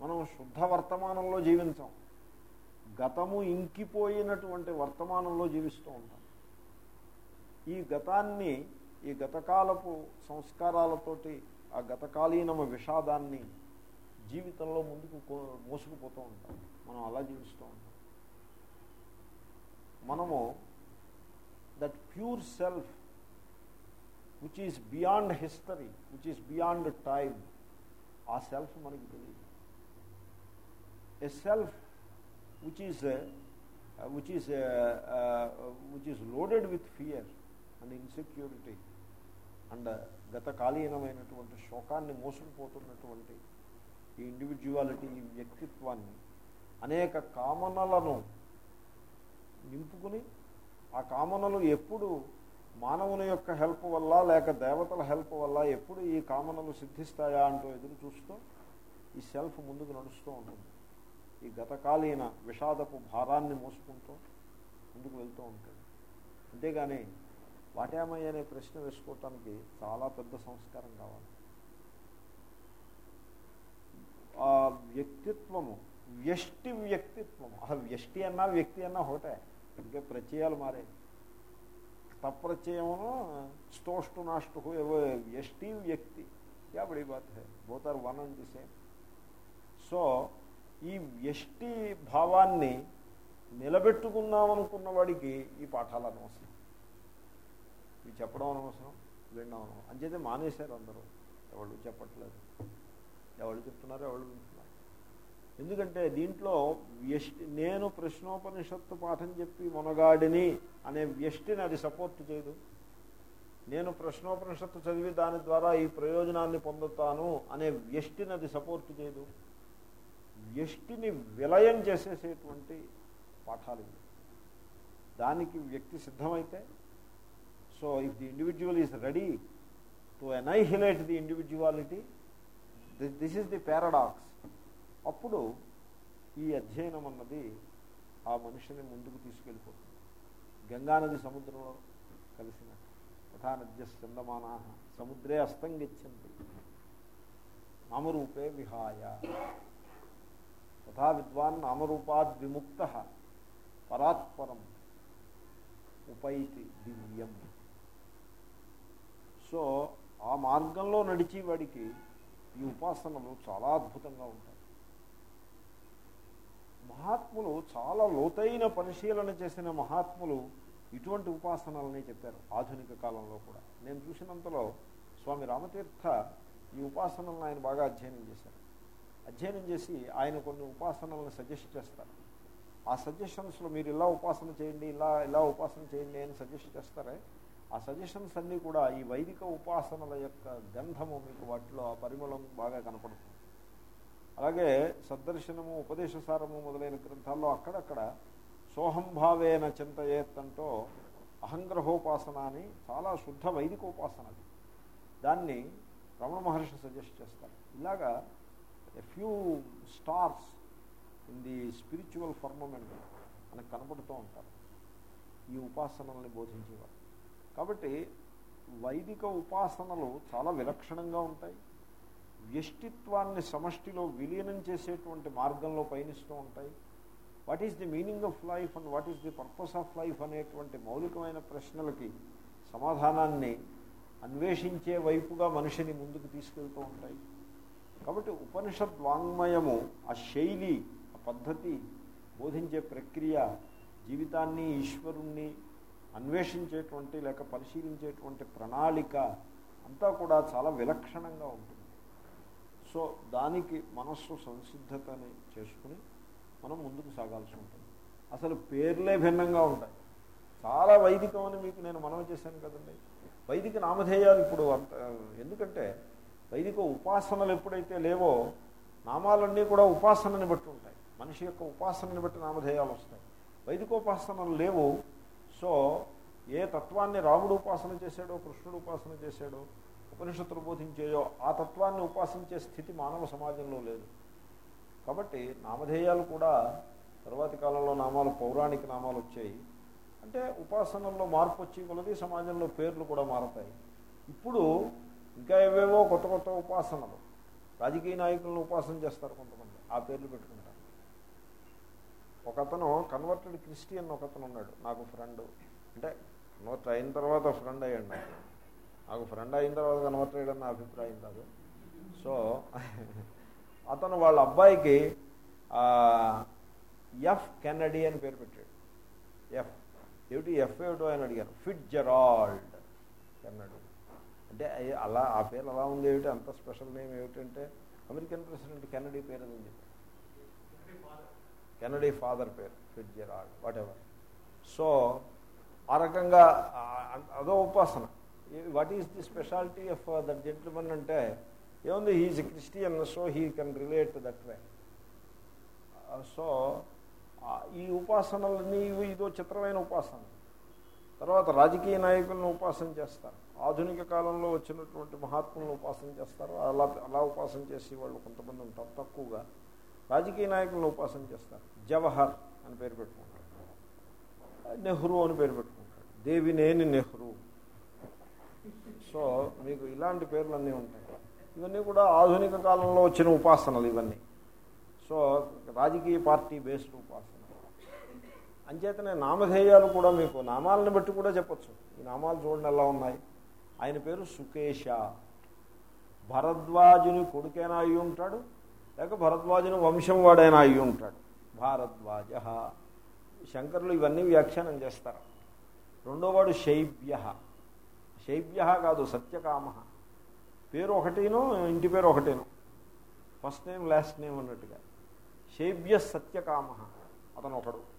మనం శుద్ధ వర్తమానంలో జీవించాం. గతము ఇంకిపోయినటువంటి వర్తమానంలో జీవిస్తూ ఉంటాం. ఈ గతాన్ని ఈ గతకాలపు సంస్కారాలతోటి ఆ గతకాలీనమ విషాదాన్ని జీవితంలో ముందుకు మోసుకుపోతూ ఉంటాం. మనం అలా జీవిస్తూ ఉంటాం. మనము that pure self which is beyond history which is beyond time ఆ సెల్ఫ్ మనకి తెలియదు. A self which is uh, uh, which is uh, uh, which is loaded with fear and insecurity and గతకాలీనమైనటువంటి uh, శోకాన్ని మోసుకుపోతున్నటువంటి ఈ individuality ఈ వ్యక్తిత్వాన్ని అనేక కామనలను నింపుకుని ఆ కామనలు ఎప్పుడు మానవుని యొక్క హెల్ప్ వల్ల లేక దేవతల హెల్ప్ వల్ల ఎప్పుడు ఈ కామనలు సిద్ధిస్తాయా అంటూ ఎదురు చూస్తూ ఈ సెల్ఫ్ ముందుకు నడుస్తూ ఉంటుంది. ఈ గతకాలీన విషాదపు భారాన్ని మోసుకుంటూ ముందుకు వెళ్తూ ఉంటాడు. అంతేగాని వాటేమయ్య అనే ప్రశ్న వేసుకోవటానికి చాలా పెద్ద సంస్కారం కావాలి. ఆ వ్యక్తిత్వము వ్యష్టి వ్యక్తిత్వము ఆ వ్యష్టి అన్నా వ్యక్తి అన్నా ఒకటే. ఇంకే ప్రత్యయాలు మారే. తప్రత్యయమును స్టోష్టు నాష్టు ఏవో వ్యష్టి వ్యక్తి. యా బడి బాత్ high? Both are one and the same. So ఈ వ్యష్టి భావాన్ని నిలబెట్టుకుందామనుకున్న వాడికి ఈ పాఠాలు అనవసరం. ఇవి చెప్పడం అనవసరం వినడం అనవసరం. అంచేతే మానేశారు అందరూ. ఎవరు చెప్పట్లేదు. ఎవరు చెప్తున్నారు ఎవరు వింటున్నారు. ఎందుకంటే దీంట్లో వ్యష్టి నేను ప్రశ్నోపనిషత్తు పాఠం చెప్పి మొనగాడిని అనే వ్యష్టిని అది సపోర్ట్ చేయదు. నేను ప్రశ్నోపనిషత్తు చదివి దాని ద్వారా ఈ ప్రయోజనాన్ని పొందుతాను అనే వ్యష్టిని అది సపోర్ట్ చేయదు. వ్యష్టిని విలయం చేసేసేటువంటి పాఠాలు ఇవి. దానికి వ్యక్తి సిద్ధమైతే so if the individual is ready to annihilate the individuality this is the paradox అప్పుడు ఈ అధ్యయనం అన్నది ఆ మనిషిని ముందుకు తీసుకెళ్ళిపోతుంది. గంగానది సముద్రంలో కలిసిన యథా చందమానా సముద్రే అస్తంగిచ్చింది నామరూపే విహాయ. తథా విద్వాన్ నామరూపాద్ విముక్త పరాత్పరం ఉపైతి దివ్యం. సో ఆ మార్గంలో నడిచి వాడికి ఈ ఉపాసనలు చాలా అద్భుతంగా ఉంటాయి. మహాత్ములు చాలా లోతైన పరిశీలన చేసిన మహాత్ములు ఇటువంటి ఉపాసనలని చెప్పారు ఆధునిక కాలంలో కూడా. నేను చూసినంతలో స్వామి రామతీర్థ ఈ ఉపాసనలను ఆయన బాగా అధ్యయనం చేశారు. అధ్యయనం చేసి ఆయన కొన్ని ఉపాసనలను సజెస్ట్ చేస్తారు. ఆ సజెషన్స్లో మీరు ఇలా ఉపాసన చేయండి ఇలా ఇలా ఉపాసన చేయండి అని సజెస్ట్ చేస్తారే ఆ సజెషన్స్ అన్నీ కూడా ఈ వైదిక ఉపాసనల యొక్క గంధము మీకు వాటిలో ఆ పరిమళం బాగా కనపడుతుంది. అలాగే సద్దర్శనము ఉపదేశసారము మొదలైన గ్రంథాల్లో అక్కడక్కడ సోహంభావేన చింతయేత్తంటో అహంగ్రహోపాసన అని చాలా శుద్ధ వైదిక ఉపాసన అది. దాన్ని రమణ మహర్షి సజెస్ట్ చేస్తారు. ఇలాగా a few stars in the spiritual firmament మనకు కనపడుతూ ఉంటారు. ఈ ఉపాసనల్ని బోధించేవారు. కాబట్టి వైదిక ఉపాసనలు చాలా విలక్షణంగా ఉంటాయి. వ్యష్టిత్వాన్ని సమష్టిలో విలీనం చేసేటువంటి మార్గంలో పయనిస్తూ ఉంటాయి. What is the meaning of life and what is the purpose of life అనేటువంటి మౌలికమైన ప్రశ్నలకి సమాధానాన్ని అన్వేషించే వైపుగా మనిషిని ముందుకు తీసుకెళ్తూ ఉంటాయి. కాబట్టి ఉపనిషద్ వాంగ్మయము ఆ శైలి ఆ పద్ధతి బోధించే ప్రక్రియ జీవితాన్ని ఈశ్వరుణ్ణి అన్వేషించేటువంటి లేక పరిశీలించేటువంటి ప్రణాళిక అంతా కూడా చాలా విలక్షణంగా ఉంటుంది. సో దానికి మనస్సు సంసిద్ధతని చేసుకుని మనం ముందుకు సాగాల్సి ఉంటుంది. అసలు పేర్లే భిన్నంగా ఉంటాయి. చాలా వైదికం అని మీకు నేను మనవి చేశాను కదండి. వైదిక నామధేయాలు ఇప్పుడు అంత ఎందుకంటే వైదిక ఉపాసనలు ఎప్పుడైతే లేవో నామాలన్నీ కూడా ఉపాసనని బట్టి ఉంటాయి. మనిషి యొక్క ఉపాసనని బట్టి నామధేయాలు వస్తాయి. వైదికోపాసనలు లేవు. సో ఏ తత్వాన్ని రాముడు ఉపాసన చేశాడో కృష్ణుడు ఉపాసన చేశాడో ఉపనిషత్తులు బోధించేయో ఆ తత్వాన్ని ఉపాసించే స్థితి మానవ సమాజంలో లేదు. కాబట్టి నామధేయాలు కూడా తర్వాతి కాలంలో నామాలు పౌరాణిక నామాలు వచ్చాయి. అంటే ఉపాసనల్లో మార్పు వచ్చి కొలది సమాజంలో పేర్లు కూడా మారతాయి. ఇప్పుడు ఇంకా ఏవేవో కొత్త కొత్త ఉపాసనలు. రాజకీయ నాయకులను ఉపాసన చేస్తారు కొంతమంది. ఆ పేర్లు పెట్టుకుంటారు. ఒకతను కన్వర్టెడ్ క్రిస్టియన్ ఒకతను ఉన్నాడు. నాకు ఫ్రెండ్ అంటే కన్వర్ట్ అయిన తర్వాత ఫ్రెండ్ అయ్యాడు నాకు. నాకు ఫ్రెండ్ అయిన తర్వాత కన్వర్ట్ అయ్యాడని నా అభిప్రాయం కాదు. సో అతను వాళ్ళ అబ్బాయికి ఎఫ్ కెనడీ అని పేరు పెట్టాడు. ఎఫ్ ఏమిటి ఎఫ్ ఏమిటో అని అడిగాను ఫిట్ జెరాల్డ్ కెన్నడీ అంటే అలా ఆ పేరు అలా ఉంది ఏమిటి? అంత స్పెషల్ నేమ్ ఏమిటంటే అమెరికన్ ప్రెసిడెంట్ కెనడీ పేరు అని చెప్పి కెనడీ ఫాదర్ పేరు ఫిట్ వాట్ ఎవర్ సో ఆ రకంగా అదో ఉపాసన. What is the speciality of that gentleman అంటే ఏముంది? He is Christian so he can relate that way. So ఈ ఉపాసనలన్నీ ఇదో చిత్రమైన ఉపాసన. తర్వాత రాజకీయ నాయకులను ఉపాసన చేస్తారు. ఆధునిక కాలంలో వచ్చినటువంటి మహాత్ములను ఉపాసన చేస్తారు. అలా అలా ఉపాసన చేసే వాళ్ళు కొంతమంది ఉంటారు తక్కువగా. రాజకీయ నాయకులను ఉపాసన చేస్తారు. జవహర్ అని పేరు పెట్టుకుంటారు. నెహ్రూ అని పేరు పెట్టుకుంటాడు దేవినేని నెహ్రూ. సో మీకు ఇలాంటి పేర్లన్నీ ఉంటాయి. ఇవన్నీ కూడా ఆధునిక కాలంలో వచ్చిన ఉపాసనలు ఇవన్నీ. సో రాజకీయ పార్టీ బేస్డ్ ఉపాసన అంచేతనే నామధేయాలు కూడా మీకు నామాలను బట్టి కూడా చెప్పచ్చు. ఈ నామాలు చూడండి ఎలా ఉన్నాయి. ఆయన పేరు సుకేశ. భరద్వాజుని కొడుకైనా అయి ఉంటాడు లేక భరద్వాజుని వంశం వాడైనా అయి ఉంటాడు. భారద్వాజ. శంకరులు ఇవన్నీ వ్యాఖ్యానం చేస్తారు. రెండోవాడు శైవ్య. శైవ్య కాదు సత్యకామ. పేరు ఒకటేను ఇంటి పేరు ఒకటేను. ఫస్ట్ నేమ్ లాస్ట్ నేమ్ అన్నట్టుగా. శైవ్య సత్యకామ. అతను ఒకడు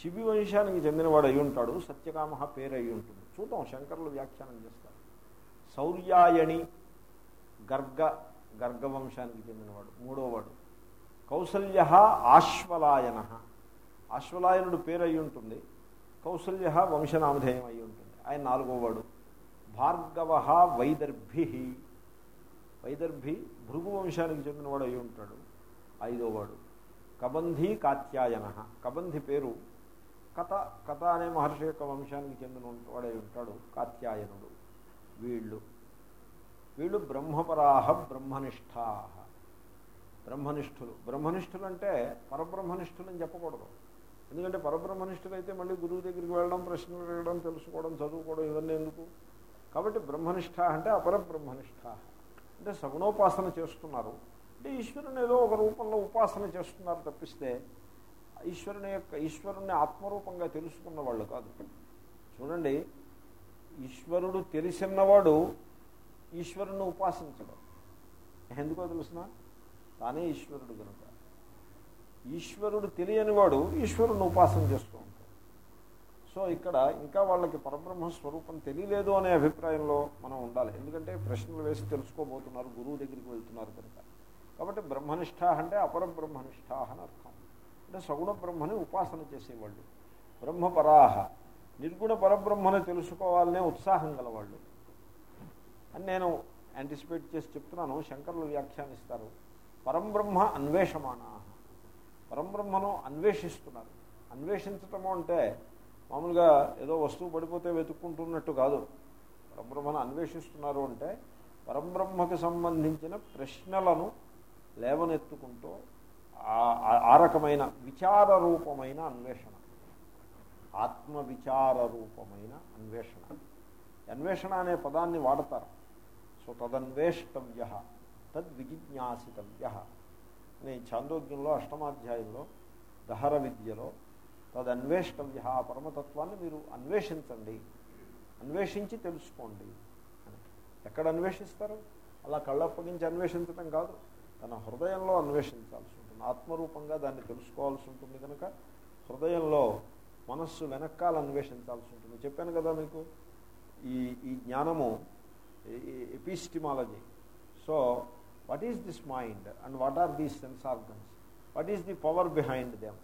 శిబి వంశానికి చెందినవాడు అయి ఉంటాడు సత్యకామ పేరు అయి ఉంటుంది. చూద్దాం శంకరులు వ్యాఖ్యానం చేస్తారు. శౌర్యాయణి గర్గ గర్గవంశానికి చెందినవాడు మూడోవాడు. కౌసల్య ఆశ్వలాయన. ఆశ్వలాయనుడు పేరు అయి ఉంటుంది కౌసల్య వంశనామధేయం అయి ఉంటుంది. ఆయన నాలుగోవాడు. భార్గవ వైదర్భి. వైదర్భి భృగువంశానికి చెందినవాడు అయి ఉంటాడు ఐదోవాడు. కబంధి కాత్యాయన. కబంధి పేరు కథ కథ అనే మహర్షి యొక్క వంశానికి చెందిన వాడై ఉంటాడు కాత్యాయనుడు. వీళ్ళు వీళ్ళు బ్రహ్మపరాహ బ్రహ్మనిష్టా బ్రహ్మనిష్ఠులు. బ్రహ్మనిష్ఠులు అంటే పరబ్రహ్మనిష్ఠులని చెప్పకూడదు. ఎందుకంటే పరబ్రహ్మనిష్ఠులు అయితే మళ్ళీ గురువు దగ్గరికి వెళ్ళడం ప్రశ్నలు అడగడం తెలుసుకోవడం చదువుకోవడం ఇవన్నీ ఎందుకు? కాబట్టి బ్రహ్మనిష్ట అంటే అపరబ్రహ్మనిష్ట అంటే సగుణోపాసన చేస్తున్నారు. అంటే ఈశ్వరుని ఏదో ఒక రూపంలో ఉపాసన చేస్తున్నారు తప్పిస్తే ఈశ్వరుని యొక్క ఈశ్వరుణ్ణి ఆత్మరూపంగా తెలుసుకున్న వాళ్ళు కాదు. చూడండి ఈశ్వరుడు తెలిసినవాడు ఈశ్వరుని ఉపాసించడం. ఎందుకో తెలుసిన? తానే ఈశ్వరుడు కనుక. ఈశ్వరుడు తెలియని వాడు ఈశ్వరుని ఉపాసన చేస్తూ ఉంటాడు. సో ఇక్కడ ఇంకా వాళ్ళకి పరబ్రహ్మ స్వరూపం తెలియలేదు అనే అభిప్రాయంలో మనం ఉండాలి. ఎందుకంటే ప్రశ్నలు వేసి తెలుసుకోబోతున్నారు గురువు దగ్గరికి వెళ్తున్నారు కనుక. కాబట్టి బ్రహ్మనిష్ట అంటే అపర బ్రహ్మనిష్ట అని అర్థం. అంటే సగుణ బ్రహ్మని ఉపాసన చేసేవాళ్ళు. బ్రహ్మపరాహ. నిర్గుణ పరబ్రహ్మని తెలుసుకోవాలనే ఉత్సాహం గలవాళ్ళు. అని నేను యాంటిసిపేట్ చేసి చెప్తున్నాను శంకర్లు వ్యాఖ్యానిస్తారు. పరంబ్రహ్మ అన్వేషమాణ పరంబ్రహ్మను అన్వేషిస్తున్నారు. అన్వేషించటము అంటే మామూలుగా ఏదో వస్తువు పడిపోతే వెతుక్కుంటున్నట్టు కాదు. పరబ్రహ్మను అన్వేషిస్తున్నారు అంటే పరంబ్రహ్మకు సంబంధించిన ప్రశ్నలను లేవనెత్తుకుంటూ ఆ రకమైన విచార రూపమైన అన్వేషణ. ఆత్మ విచార రూపమైన అన్వేషణ. అన్వేషణ అనే పదాన్ని వాడతారు. సో తదన్వేష్టవ్య తద్విజిజ్ఞాసితవ్య. అని చాందోగ్యంలో అష్టమాధ్యాయంలో దహర విద్యలో తదన్వేష్టవ్య ఆ పరమతత్వాన్ని మీరు అన్వేషించండి. అన్వేషించి తెలుసుకోండి. అని. ఎక్కడ అన్వేషిస్తారు? అలా కళ్ళప్పగించి అన్వేషించడం కాదు. తన హృదయంలో అన్వేషించాల్సి ఆత్మరూపంగా దాన్ని తెలుసుకోవాల్సి ఉంటుంది కనుక హృదయంలో మనస్సు వెనకాల అన్వేషించాల్సి ఉంటుంది. చెప్పాను కదా మీకు? ఈ ఈ జ్ఞానము epistemology so what is this mind and what are these sense organs what is the power behind them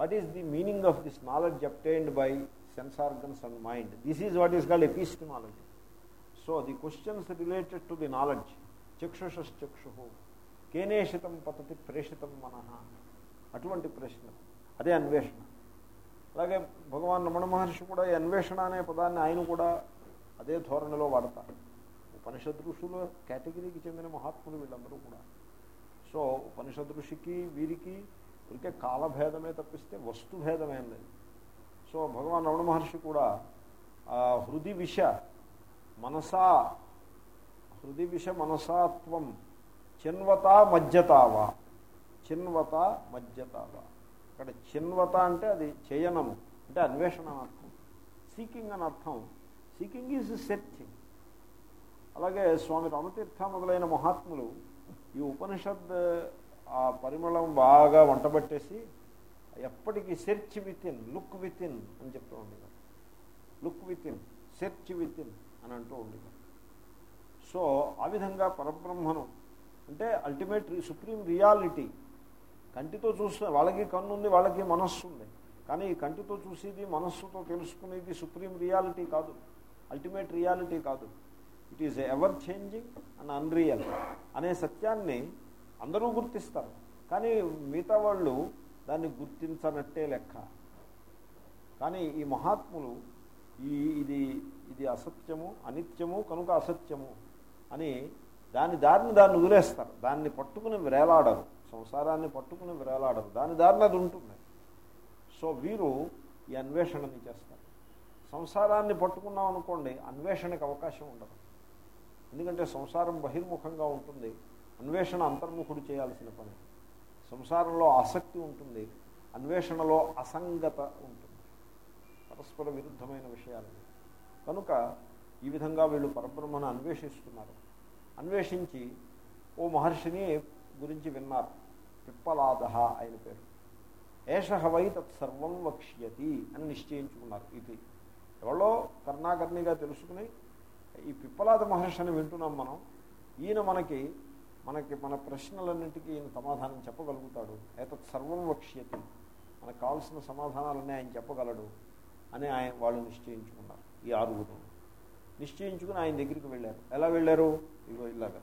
what is the meaning of this knowledge obtained by sense organs and mind this is what is called epistemology so the questions related to the knowledge చక్షుషశ్చక్షు కేనేషితం పతతి ప్రేషితం మనహ అటువంటి ప్రశ్న అదే అన్వేషణ. అలాగే భగవాన్ రమణ మహర్షి కూడా ఈ అన్వేషణ అనే పదాన్ని ఆయన కూడా అదే ధోరణిలో వాడతారు. ఉపనిషద్ ఋషుల కేటగిరీకి చెందిన మహాత్ములు వీళ్ళందరూ కూడా. సో ఉపనిషద్ ఋషికి వీరికి ఇరికే కాలభేదమే తప్పిస్తే వస్తుభేదమేం లేదు సో భగవాన్ రమణ మహర్షి కూడా హృది విష మనసా హృది విష మనసాత్వం చిన్వత మజ్జతావా. చిన్వత మజ్జతావా. ఇక్కడ చిన్వత అంటే అది చేయనము అంటే అన్వేషణ అర్థం. సీకింగ్ అని అర్థం. సీకింగ్ ఈజ్ సెర్చింగ్ అలాగే స్వామి రామతీర్థ మొదలైన మహాత్ములు ఈ ఉపనిషత్ ఆ పరిమళం బాగా వంటబట్టేసి ఎప్పటికీ search within look within అని చెప్తూ ఉండేవారు. Look within search within అని అంటూ ఉండేవారు. సో ఆ విధంగా పరబ్రహ్మను అంటే అల్టిమేట్ సుప్రీం రియాలిటీ కంటితో చూసిన వాళ్ళకి కన్ను ఉంది వాళ్ళకి మనస్సు ఉంది. కానీ ఈ కంటితో చూసేది మనస్సుతో తెలుసుకునేది సుప్రీం రియాలిటీ కాదు. అల్టిమేట్ రియాలిటీ కాదు. It is ever changing and unreal అనే సత్యాన్ని అందరూ గుర్తిస్తారు. కానీ మిగతా వాళ్ళు దాన్ని గుర్తించనట్టే లెక్క. కానీ ఈ మహాత్ములు ఈ ఇది ఇది అసత్యము అనిత్యము కనుక అసత్యము అని దాని దారిని దాన్ని వదిలేస్తారు. దాన్ని పట్టుకుని వేలాడరు సంసారాన్ని పట్టుకుని వేలాడరు దాని దారిని అది ఉంటుంది. సో వీరు ఈ అన్వేషణని చేస్తారు. సంసారాన్ని పట్టుకున్నాం అనుకోండి అన్వేషణకి అవకాశం ఉండదు. ఎందుకంటే సంసారం బహిర్ముఖంగా ఉంటుంది. అన్వేషణ అంతర్ముఖుడు చేయాల్సిన పని. సంసారంలో ఆసక్తి ఉంటుంది. అన్వేషణలో అసంగత ఉంటుంది. పరస్పర విరుద్ధమైన విషయాలు. కనుక ఈ విధంగా వీళ్ళు పరబ్రహ్మను అన్వేషిస్తున్నారు. అన్వేషించి ఓ మహర్షిని గురించి విన్నారు. పిప్పలాద ఆయన పేరు. ఏష వై తత్సర్వం వక్ష్యతి అని నిశ్చయించుకున్నారు ఇది. ఎవరో కర్ణాకర్ణిగా తెలుసుకుని ఈ పిప్పలాద మహర్షిని వింటున్నాం మనం. ఈయన మనకి మనకి మన ప్రశ్నలన్నింటికీ ఈయన సమాధానం చెప్పగలుగుతాడు. ఏతత్ సర్వం వక్ష్యతి మనకు కావాల్సిన సమాధానాలన్నీ ఆయన చెప్పగలడు అని ఆయన వాళ్ళు నిశ్చయించుకున్నారు. ఈ ఆరుగురు. నిశ్చయించుకుని ఆయన దగ్గరికి వెళ్ళారు. ఎలా వెళ్ళారు? ఇగో ఇలాగా.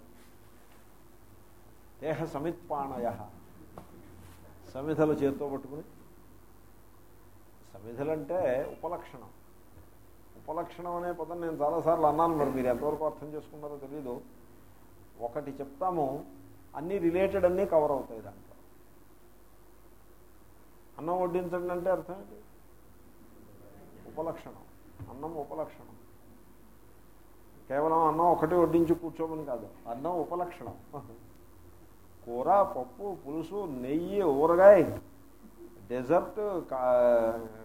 దేహ సమిత్పాణయ. సమిధలు చేత్తో పట్టుకుని. సమిధలంటే ఉపలక్షణం. ఉపలక్షణం అనే పదం నేను చాలాసార్లు అన్నాను మరి మీరు ఎంతవరకు అర్థం చేసుకున్నారో తెలీదు. ఒకటి చెప్తాము అన్నీ రిలేటెడ్ అన్నీ కవర్ అవుతాయి దాంట్లో. అన్నం వడ్డించండి అంటే అర్థం ఏంటి? ఉపలక్షణం. అన్నం ఉపలక్షణం. కేవలం అన్నం ఒకటి వడ్డించి కూర్చోమని కాదు అన్నం ఉపలక్షణం. కూర పప్పు పులుసు నెయ్యి ఊరగాయ డెజర్ట్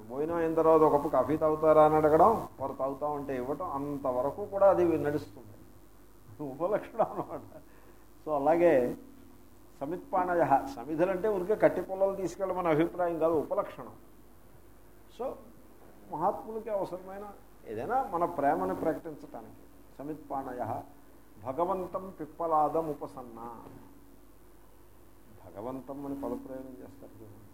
పోయిన అయిన తర్వాత ఒక కప్పు కాఫీ తాగుతారా అని అడగడం వారు తాగుతామంటే ఇవ్వటం అంతవరకు కూడా అది నడుస్తుంది. ఉపలక్షణం అనమాట సో అలాగే సమిత్పాణయ సమిధులంటే ఉనికి కట్టి పొలాలు తీసుకెళ్ళమని అభిప్రాయం కాదు ఉపలక్షణం. సో మహాత్ములకి అవసరమైన ఏదైనా మన ప్రేమను ప్రకటించటానికి. సమిత్పాణయ. భగవంతం పిప్పలాదం ఉపసన్న. భగవంతం అని పదప్రయోగం చేస్తారు చూడండి.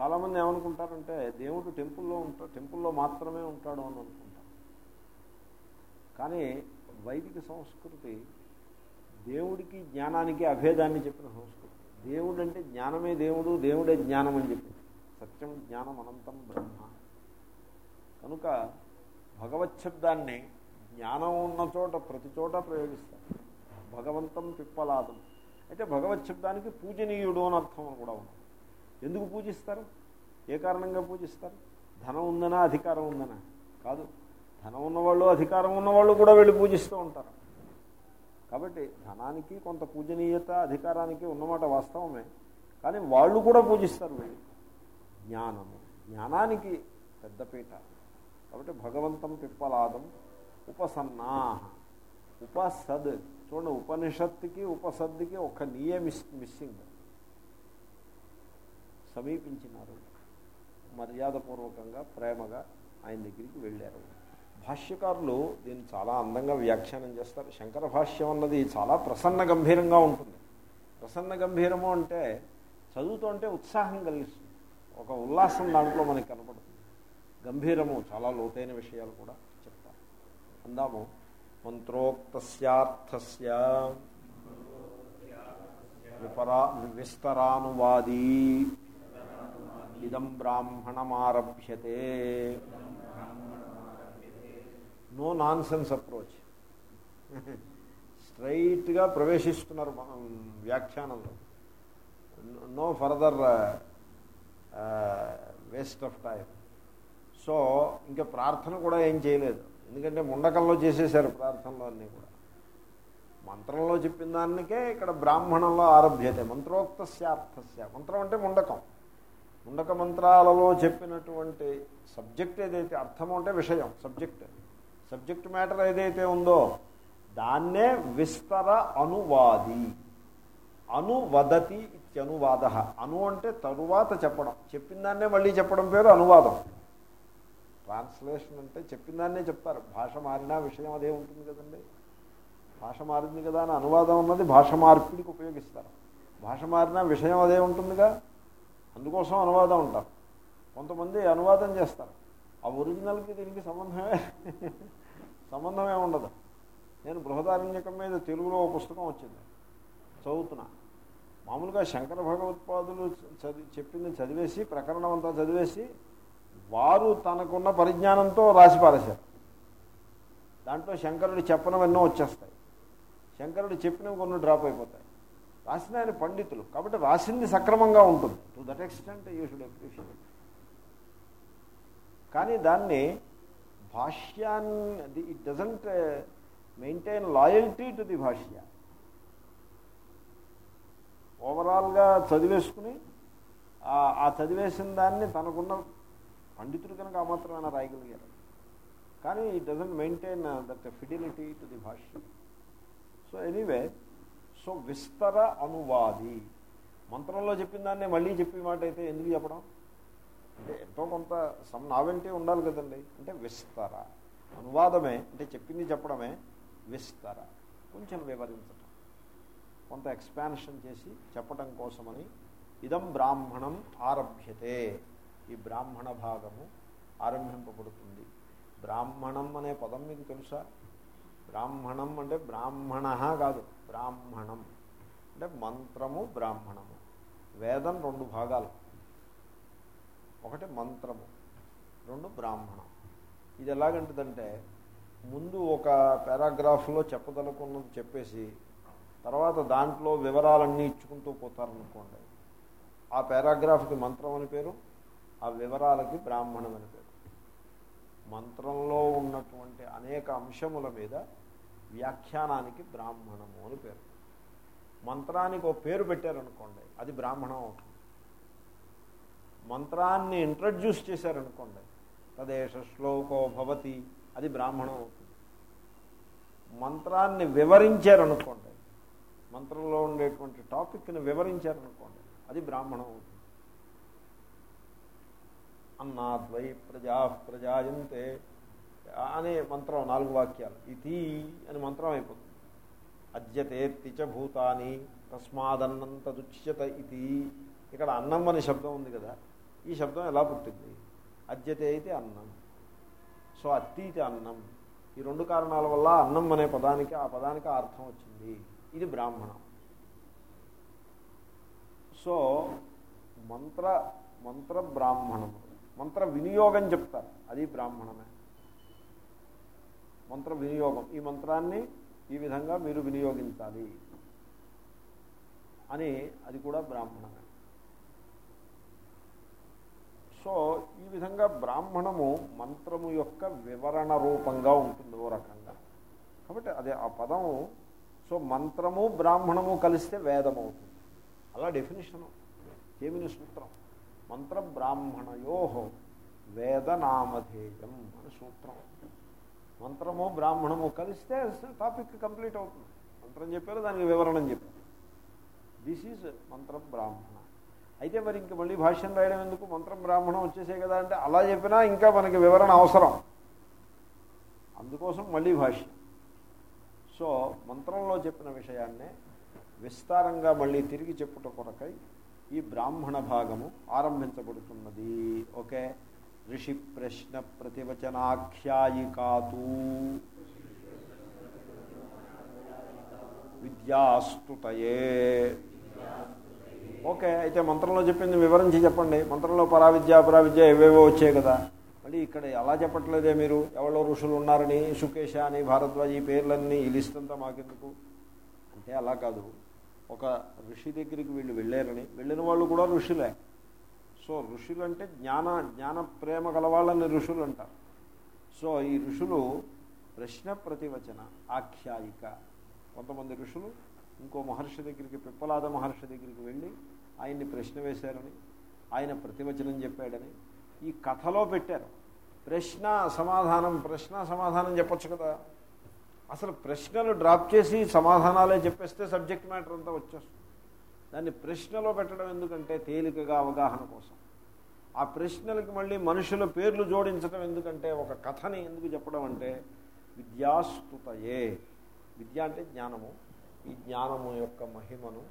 చాలామంది ఏమనుకుంటారంటే దేవుడు టెంపుల్లో ఉంటా టెంపుల్లో మాత్రమే ఉంటాడు అని అనుకుంటారు. కానీ వైదిక సంస్కృతి దేవుడికి జ్ఞానానికి అభేదాన్ని చెప్పిన సంస్కృతి. దేవుడు అంటే జ్ఞానమే దేవుడు దేవుడే జ్ఞానం అని చెప్పి. సత్యం జ్ఞానం అనంతం బ్రహ్మ. కనుక భగవత్ శబ్దాన్ని జ్ఞానం ఉన్న చోట ప్రతి చోట ప్రయోగిస్తారు. భగవంతం పిప్పలాదం. అయితే భగవత్ శబ్దానికి పూజనీయుడు అని అర్థం కూడా ఉంది. ఎందుకు పూజిస్తారు? ఏ కారణంగా పూజిస్తారు? ధనం ఉందనా అధికారం ఉందనా? కాదు. ధనం ఉన్నవాళ్ళు అధికారం ఉన్నవాళ్ళు కూడా వెళ్ళి పూజిస్తూ ఉంటారు. కాబట్టి ధనానికి కొంత పూజనీయత అధికారానికి ఉన్నమాట వాస్తవమే. కానీ వాళ్ళు కూడా పూజిస్తారు వెళ్ళి. జ్ఞానము. జ్ఞానానికి పెద్దపీట కాబట్టి భగవంతం పిప్పలాదం. ఉపసన్నా. ఉపసద్. చూడండి ఉపనిషత్తుకి ఉపసద్దుకి ఒక నీయే మిస్ మిస్సింగ్. సమీపించినారు. మర్యాదపూర్వకంగా ప్రేమగా ఆయన దగ్గరికి వెళ్ళారు. భాష్యకారులు దీన్ని చాలా అందంగా వ్యాఖ్యానం చేస్తారు. శంకర భాష్యం అన్నది చాలా ప్రసన్న గంభీరంగా ఉంటుంది. ప్రసన్న గంభీరము అంటే చదువుతుంటే ఉత్సాహం కలిగిస్తుంది. ఒక ఉల్లాసం దాంట్లో మనకి కనపడుతుంది. గంభీరము చాలా లోతైన విషయాలు కూడా. అందాము. మంత్రోక్తస్యార్థస్య విపరా విస్తరానువాదీ. ఇదం బ్రాహ్మణమారభ్యతే. No nonsense approach. స్ట్రైట్గా ప్రవేశిస్తున్నారు మనం వ్యాఖ్యానంలో. No further waste of time. So ఇంకా ప్రార్థన కూడా ఏం చేయలేదు. ఎందుకంటే ముండకంలో చేసేసారు ప్రార్థనలో అన్నీ కూడా. మంత్రంలో చెప్పిన దానికే ఇక్కడ బ్రాహ్మణంలో ఆరభ్యతే. మంత్రోక్తస్యార్థస్య. మంత్రం అంటే ముండకం. ముండక మంత్రాలలో చెప్పినటువంటి సబ్జెక్ట్ ఏదైతే అర్థం అంటే విషయం సబ్జెక్ట్. సబ్జెక్ట్ మ్యాటర్ ఏదైతే ఉందో దాన్నే విస్తర అనువాది. అనువదతి ఇత్యనువాద. అను అంటే తరువాత చెప్పడం. చెప్పిన దాన్నే మళ్ళీ చెప్పడం పేరు అనువాదం. ట్రాన్స్లేషన్ అంటే చెప్పిన దాన్నే చెప్తారు. భాష మారినా విషయం అదే ఉంటుంది కదండి. భాష మారింది కదా అని అనువాదం ఉన్నది భాష మార్పిడికి ఉపయోగిస్తారు. భాష మారినా విషయం అదే ఉంటుందిగా. అందుకోసం అనువాదం ఉంటారు కొంతమంది అనువాదం చేస్తారు. ఆ ఒరిజినల్కి దీనికి సంబంధమే సంబంధమే ఉండదు. నేను బృహదారణ్యకం మీద తెలుగులో ఒక పుస్తకం వచ్చింది. చదువుతున్నా. మామూలుగా శంకర భగవత్పాదులు చదివి చెప్పింది చదివేసి ప్రకరణం అంతా చదివేసి వారు తనకున్న పరిజ్ఞానంతో రాసిపారేశారు దాంట్లో శంకరుడు చెప్పనవన్నో వచ్చేస్తాయి. శంకరుడు చెప్పినవి కొన్ని డ్రాప్ అయిపోతాయి. రాసిన ఆయన పండితులు. కాబట్టి రాసింది సక్రమంగా ఉంటుంది. To that extent you should appreciate కానీ దాన్ని భాష్యాన్ని it doesn't maintain loyalty to the భాష్య. ఓవరాల్గా చదివేసుకుని ఆ చదివేసిన దాన్ని తనకున్న పండితుడు కనుక ఆ మాత్రమైనా రాయగలిగారు కానీ it doesn't maintain that fidelity to the Bhashyam so anyway so విస్తర అనువాది మంత్రంలో చెప్పిన దాన్నే మళ్ళీ చెప్పే మాట అయితే ఎందుకు చెప్పడం? అంటే ఎంతో కొంత సమ్ నావెంటీ ఉండాలి కదండి. అంటే విస్తర అనువాదమే అంటే చెప్పింది చెప్పడమే విస్తర కొంచెం వివరించటం. కొంత ఎక్స్పాన్షన్ చేసి చెప్పటం కోసమని ఇదం బ్రాహ్మణం ఆరభ్యతే. ఈ బ్రాహ్మణ భాగము ఆరంభింపబడుతుంది. బ్రాహ్మణం అనే పదం మీకు తెలుసా? బ్రాహ్మణం అంటే బ్రాహ్మణ కాదు బ్రాహ్మణం. అంటే మంత్రము బ్రాహ్మణము. వేదం రెండు భాగాలు. ఒకటి మంత్రము రెండు బ్రాహ్మణం. ఇది ఎలాగంటుందంటే ముందు ఒక పారాగ్రాఫ్లో చెప్పదలుకున్నది చెప్పేసి తర్వాత దాంట్లో వివరాలన్నీ ఇచ్చుకుంటూ పోతారనుకోండి. ఆ పారాగ్రాఫ్కి మంత్రం అని పేరు ఆ వివరాలకి బ్రాహ్మణం అని పేరు. మంత్రంలో ఉన్నటువంటి అనేక అంశముల మీద వ్యాఖ్యానానికి బ్రాహ్మణము అని పేరు. మంత్రానికి ఒక పేరు పెట్టారనుకోండి అది బ్రాహ్మణం అవుతుంది. మంత్రాన్ని ఇంట్రడ్యూస్ చేశారనుకోండి తదేశ శ్లోకో భవతి అది బ్రాహ్మణం అవుతుంది. మంత్రాన్ని వివరించారనుకోండి మంత్రంలో ఉండేటువంటి టాపిక్ని వివరించారనుకోండి అది బ్రాహ్మణం అవుతుంది. అన్నాద్వై ప్రజా ప్రజాయంతే. అనే మంత్రం నాలుగు వాక్యాలు. ఇది అని మంత్రం అయిపోతుంది. అద్యతేత్తి చ భూతాని తస్మాదన్నం తదుచ్యత ఇది ఇక్కడ అన్నం అనే శబ్దం ఉంది కదా ఈ శబ్దం ఎలా పుట్టింది? అద్యతే అయితే అన్నం. సో అత్తీతి అన్నం. ఈ రెండు కారణాల వల్ల అన్నం అనే పదానికి ఆ పదానికి ఆ అర్థం వచ్చింది. ఇది బ్రాహ్మణం. సో మంత్ర మంత్ర బ్రాహ్మణము మంత్ర వినియోగం చెప్తారు. అది బ్రాహ్మణమే. మంత్ర వినియోగం. ఈ మంత్రాన్ని ఈ విధంగా మీరు వినియోగించాలి అని అది కూడా బ్రాహ్మణమే. సో ఈ విధంగా బ్రాహ్మణము మంత్రము యొక్క వివరణ రూపంగా ఉంటుంది ఓ రకంగా. కాబట్టి అదే ఆ పదము సో మంత్రము బ్రాహ్మణము కలిస్తే వేదం అవుతుంది అలా డెఫినేషను. ఏమిని సూత్రం. మంత్రం బ్రాహ్మణయో వేదనామధేయం అని సూత్రం. మంత్రము బ్రాహ్మణము కలిస్తే టాపిక్ కంప్లీట్ అవుతుంది. మంత్రం చెప్పారు దానికి వివరణం చెప్పారు. దిస్ ఈజ్ మంత్రం బ్రాహ్మణ అయితే మరి ఇంక మళ్ళీ భాష్యం రాయడం ఎందుకు? మంత్రం బ్రాహ్మణం వచ్చేసే కదా అంటే అలా చెప్పినా ఇంకా మనకి వివరణ అవసరం. అందుకోసం మళ్ళీ భాష్యం. సో మంత్రంలో చెప్పిన విషయాన్నే విస్తారంగా మళ్ళీ తిరిగి చెప్పుట కొరకై ఈ బ్రాహ్మణ భాగము ఆరంభించబడుతున్నది. ఓకే? ఋషి ప్రశ్న ప్రతివచనాఖ్యాయికాతూ. విద్యాస్తుతయే. ఓకే? అయితే మంత్రంలో చెప్పింది వివరించి చెప్పండి. మంత్రంలో పరావిద్య అపరావిద్య ఏవేవో వచ్చాయి కదా. మళ్ళీ ఇక్కడ ఎలా చెప్పట్లేదే మీరు? ఎవరో ఋషులు ఉన్నారని సుకేష అని భారద్వాజ్ ఈ పేర్లన్నీ ఈ లిస్ట్ అంతా మాకెందుకు? అంటే అలా కాదు. ఒక ఋషి దగ్గరికి వీళ్ళు వెళ్ళారని వెళ్ళిన వాళ్ళు కూడా ఋషులే. సో ఋషులు అంటే జ్ఞాన జ్ఞాన ప్రేమ గలవాళ్ళని ఋషులు అంటారు. సో ఈ ఋషులు ప్రశ్న ప్రతివచన ఆఖ్యాయిక. కొంతమంది ఋషులు ఇంకో మహర్షి దగ్గరికి పిప్పలాద మహర్షి దగ్గరికి వెళ్ళి ఆయన్ని ప్రశ్న వేశారని ఆయన ప్రతివచనం చెప్పాడని ఈ కథలో పెట్టారు. ప్రశ్న సమాధానం ప్రశ్న సమాధానం చెప్పొచ్చు కదా. అసలు ప్రశ్నలు డ్రాప్ చేసి సమాధానాలే చెప్పేస్తే సబ్జెక్ట్ మ్యాటర్ అంతా వచ్చేస్తుంది. దాన్ని ప్రశ్నలో పెట్టడం ఎందుకంటే తేలికగా అవగాహన కోసం. ఆ ప్రశ్నలకి మళ్ళీ మనుషుల పేర్లు జోడించడం ఎందుకంటే ఒక కథని ఎందుకు చెప్పడం అంటే విద్యాస్తుతయే. విద్య అంటే జ్ఞానము. ఈ జ్ఞానము యొక్క మహిమను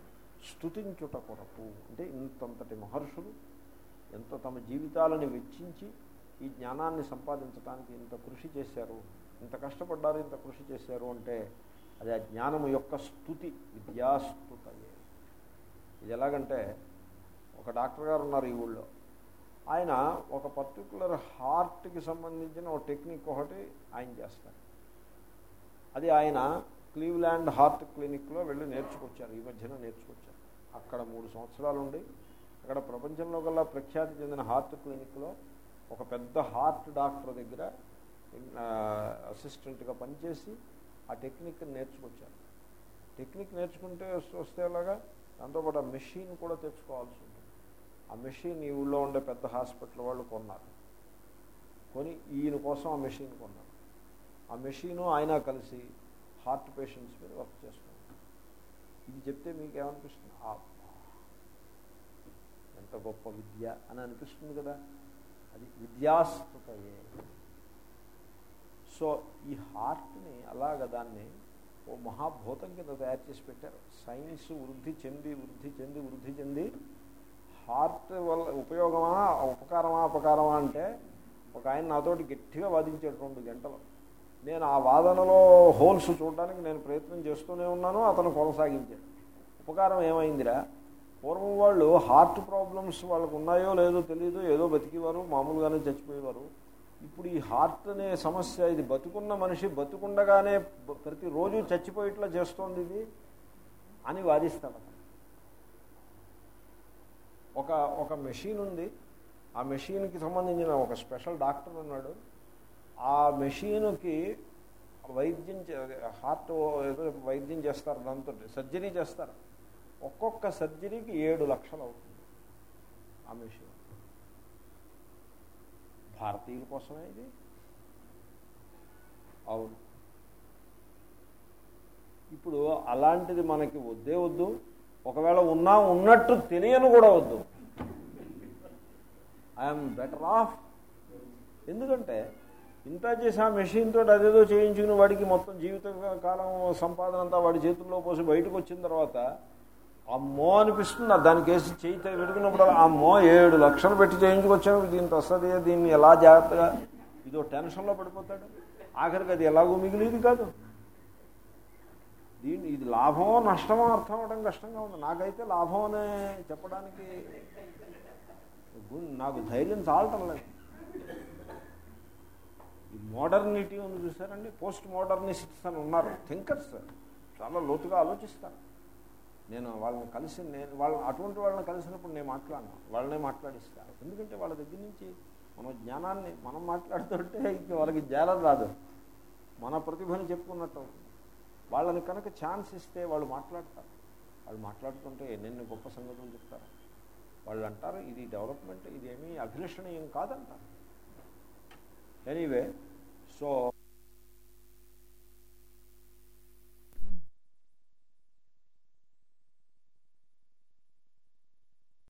స్థుతించుట కొరకు. అంటే ఇంతంతటి మహర్షులు ఎంత తమ జీవితాలను వెచ్చించి ఈ జ్ఞానాన్ని సంపాదించడానికి ఇంత కృషి చేశారు. ఇంత కష్టపడ్డారు ఇంత కృషి చేశారు అంటే అది ఆ జ్ఞానము యొక్క స్థుతి విద్యాస్థుత ఇది ఎలాగంటే ఒక డాక్టర్ గారు ఉన్నారు ఈ ఊళ్ళో. ఆయన ఒక పర్టికులర్ హార్ట్కి సంబంధించిన ఒక టెక్నిక్ ఒకటి ఆయన చేస్తారు. అది ఆయన క్లీవ్లాండ్ హార్ట్ క్లినిక్లో వెళ్ళి నేర్చుకొచ్చారు ఈ మధ్యన నేర్చుకొచ్చారు. అక్కడ మూడు సంవత్సరాలు ఉండి అక్కడ ప్రపంచంలో కల్లా ప్రఖ్యాతి చెందిన హార్ట్ క్లినిక్లో ఒక పెద్ద హార్ట్ డాక్టర్ దగ్గర అసిస్టెంట్గా పనిచేసి ఆ టెక్నిక్ నేర్చుకొచ్చారు. టెక్నిక్ నేర్చుకుంటే వస్తే అలాగా దాంతోపాటు ఆ మెషిన్ కూడా తెచ్చుకోవాల్సి ఉంటుంది. ఆ మెషిన్ ఈ ఊళ్ళో ఉండే పెద్ద హాస్పిటల్ వాళ్ళు కొన్నారు. కొని ఈయన కోసం ఆ మెషిన్ కొన్నారు. ఆ మెషిను ఆయన కలిసి హార్ట్ పేషెంట్స్ మీద వర్క్ చేస్తున్నారు. ఇది చెప్తే మీకు ఏమనిపిస్తుంది? ఎంత గొప్ప విద్య అని అనిపిస్తుంది కదా. అది విద్యాస్తుతయే సో ఈ హార్ట్ని అలాగ దాన్ని ఓ మహాభూతం కింద తయారు చేసి పెట్టారు. సైన్స్ వృద్ధి చెంది వృద్ధి చెంది వృద్ధి చెంది హార్ట్ వల్ల ఉపయోగమా ఉపకారమా అపకారమా అంటే ఒక ఆయన నాతోటి గట్టిగా వాదించాడు రెండు గంటలు. నేను ఆ వాదనలో హోల్స్ చూడడానికి నేను ప్రయత్నం చేస్తూనే ఉన్నాను అతను కొనసాగించాడు. ఉపకారం ఏమైందిరా? పూర్వం వాళ్ళు హార్ట్ ప్రాబ్లమ్స్ వాళ్ళకు ఉన్నాయో లేదో తెలియదు ఏదో బతికేవారు మామూలుగానే చచ్చిపోయేవారు. ఇప్పుడు ఈ హార్ట్ అనే సమస్య ఇది బతుకున్న మనిషి బతుకుండగానే ప్రతిరోజు చచ్చిపోయేట్లా చేస్తోంది ఇది అని వాదిస్తాడు ఒక ఒక మెషిన్ ఉంది. ఆ మెషిన్కి సంబంధించిన ఒక స్పెషల్ డాక్టర్ ఉన్నాడు. ఆ మెషిన్కి వైద్యం హార్ట్ ఏదో వైద్యం చేస్తారు దాంతో సర్జరీ చేస్తారు. ఒక్కొక్క సర్జరీకి ఏడు లక్షలు అవుతుంది ఆ మెషిన్. భారతీయుల కోసమే ఇది? అవును. ఇప్పుడు అలాంటిది మనకి వద్దే వద్దు. ఒకవేళ ఉన్నా ఉన్నట్టు తెలియను కూడా వద్దు. ఐఎమ్ బెటర్ ఆఫ్ ఎందుకంటే ఇంత చేసి ఆ మెషిన్ తోటి అదేదో చేయించుకుని వాడికి మొత్తం జీవిత కాలం సంపాదన అంతా వాడి చేతుల్లో పోసి బయటకు వచ్చిన తర్వాత అమ్మో అనిపిస్తుంది. దానికి వేసి చేయి పెట్టుకున్నప్పుడు అమ్మో ఏడు లక్షలు పెట్టి చేయించుకొచ్చాను. దీని వస్తుంది దీన్ని ఎలా జాగ్రత్తగా ఇదో టెన్షన్లో పడిపోతాడు. ఆఖరికి అది ఎలాగో మిగిలిది కాదు. దీన్ని ఇది లాభమో నష్టమో అర్థం అవడం కష్టంగా ఉంది. నాకైతే లాభం అనే చెప్పడానికి నాకు ధైర్యం చాలటం లేదు. ఈ మోడర్నిటీ ఉంది చూసారండి? పోస్ట్ మోడర్నిస్ట్స్ అని ఉన్నారు. థింకర్స్. చాలా లోతుగా ఆలోచిస్తారు. నేను వాళ్ళని కలిసి నేను వాళ్ళని అటువంటి వాళ్ళని కలిసినప్పుడు నేను మాట్లాడను. వాళ్ళనే మాట్లాడిస్తాను ఎందుకంటే వాళ్ళ దగ్గర నుంచి మన జ్ఞానాన్ని మనం మాట్లాడుతుంటే ఇంక వాళ్ళకి జ్ఞానం రాదు. మన ప్రతిభని చెప్పుకున్నట్టు. వాళ్ళని కనుక ఛాన్స్ ఇస్తే వాళ్ళు మాట్లాడతారు. వాళ్ళు మాట్లాడుతుంటే ఎన్నెన్ని గొప్ప సంగతులు చెప్తారు. వాళ్ళు అంటారు ఇది డెవలప్మెంట్ ఇదేమీ అభిలషణీయం కాదంటారు. Anyway so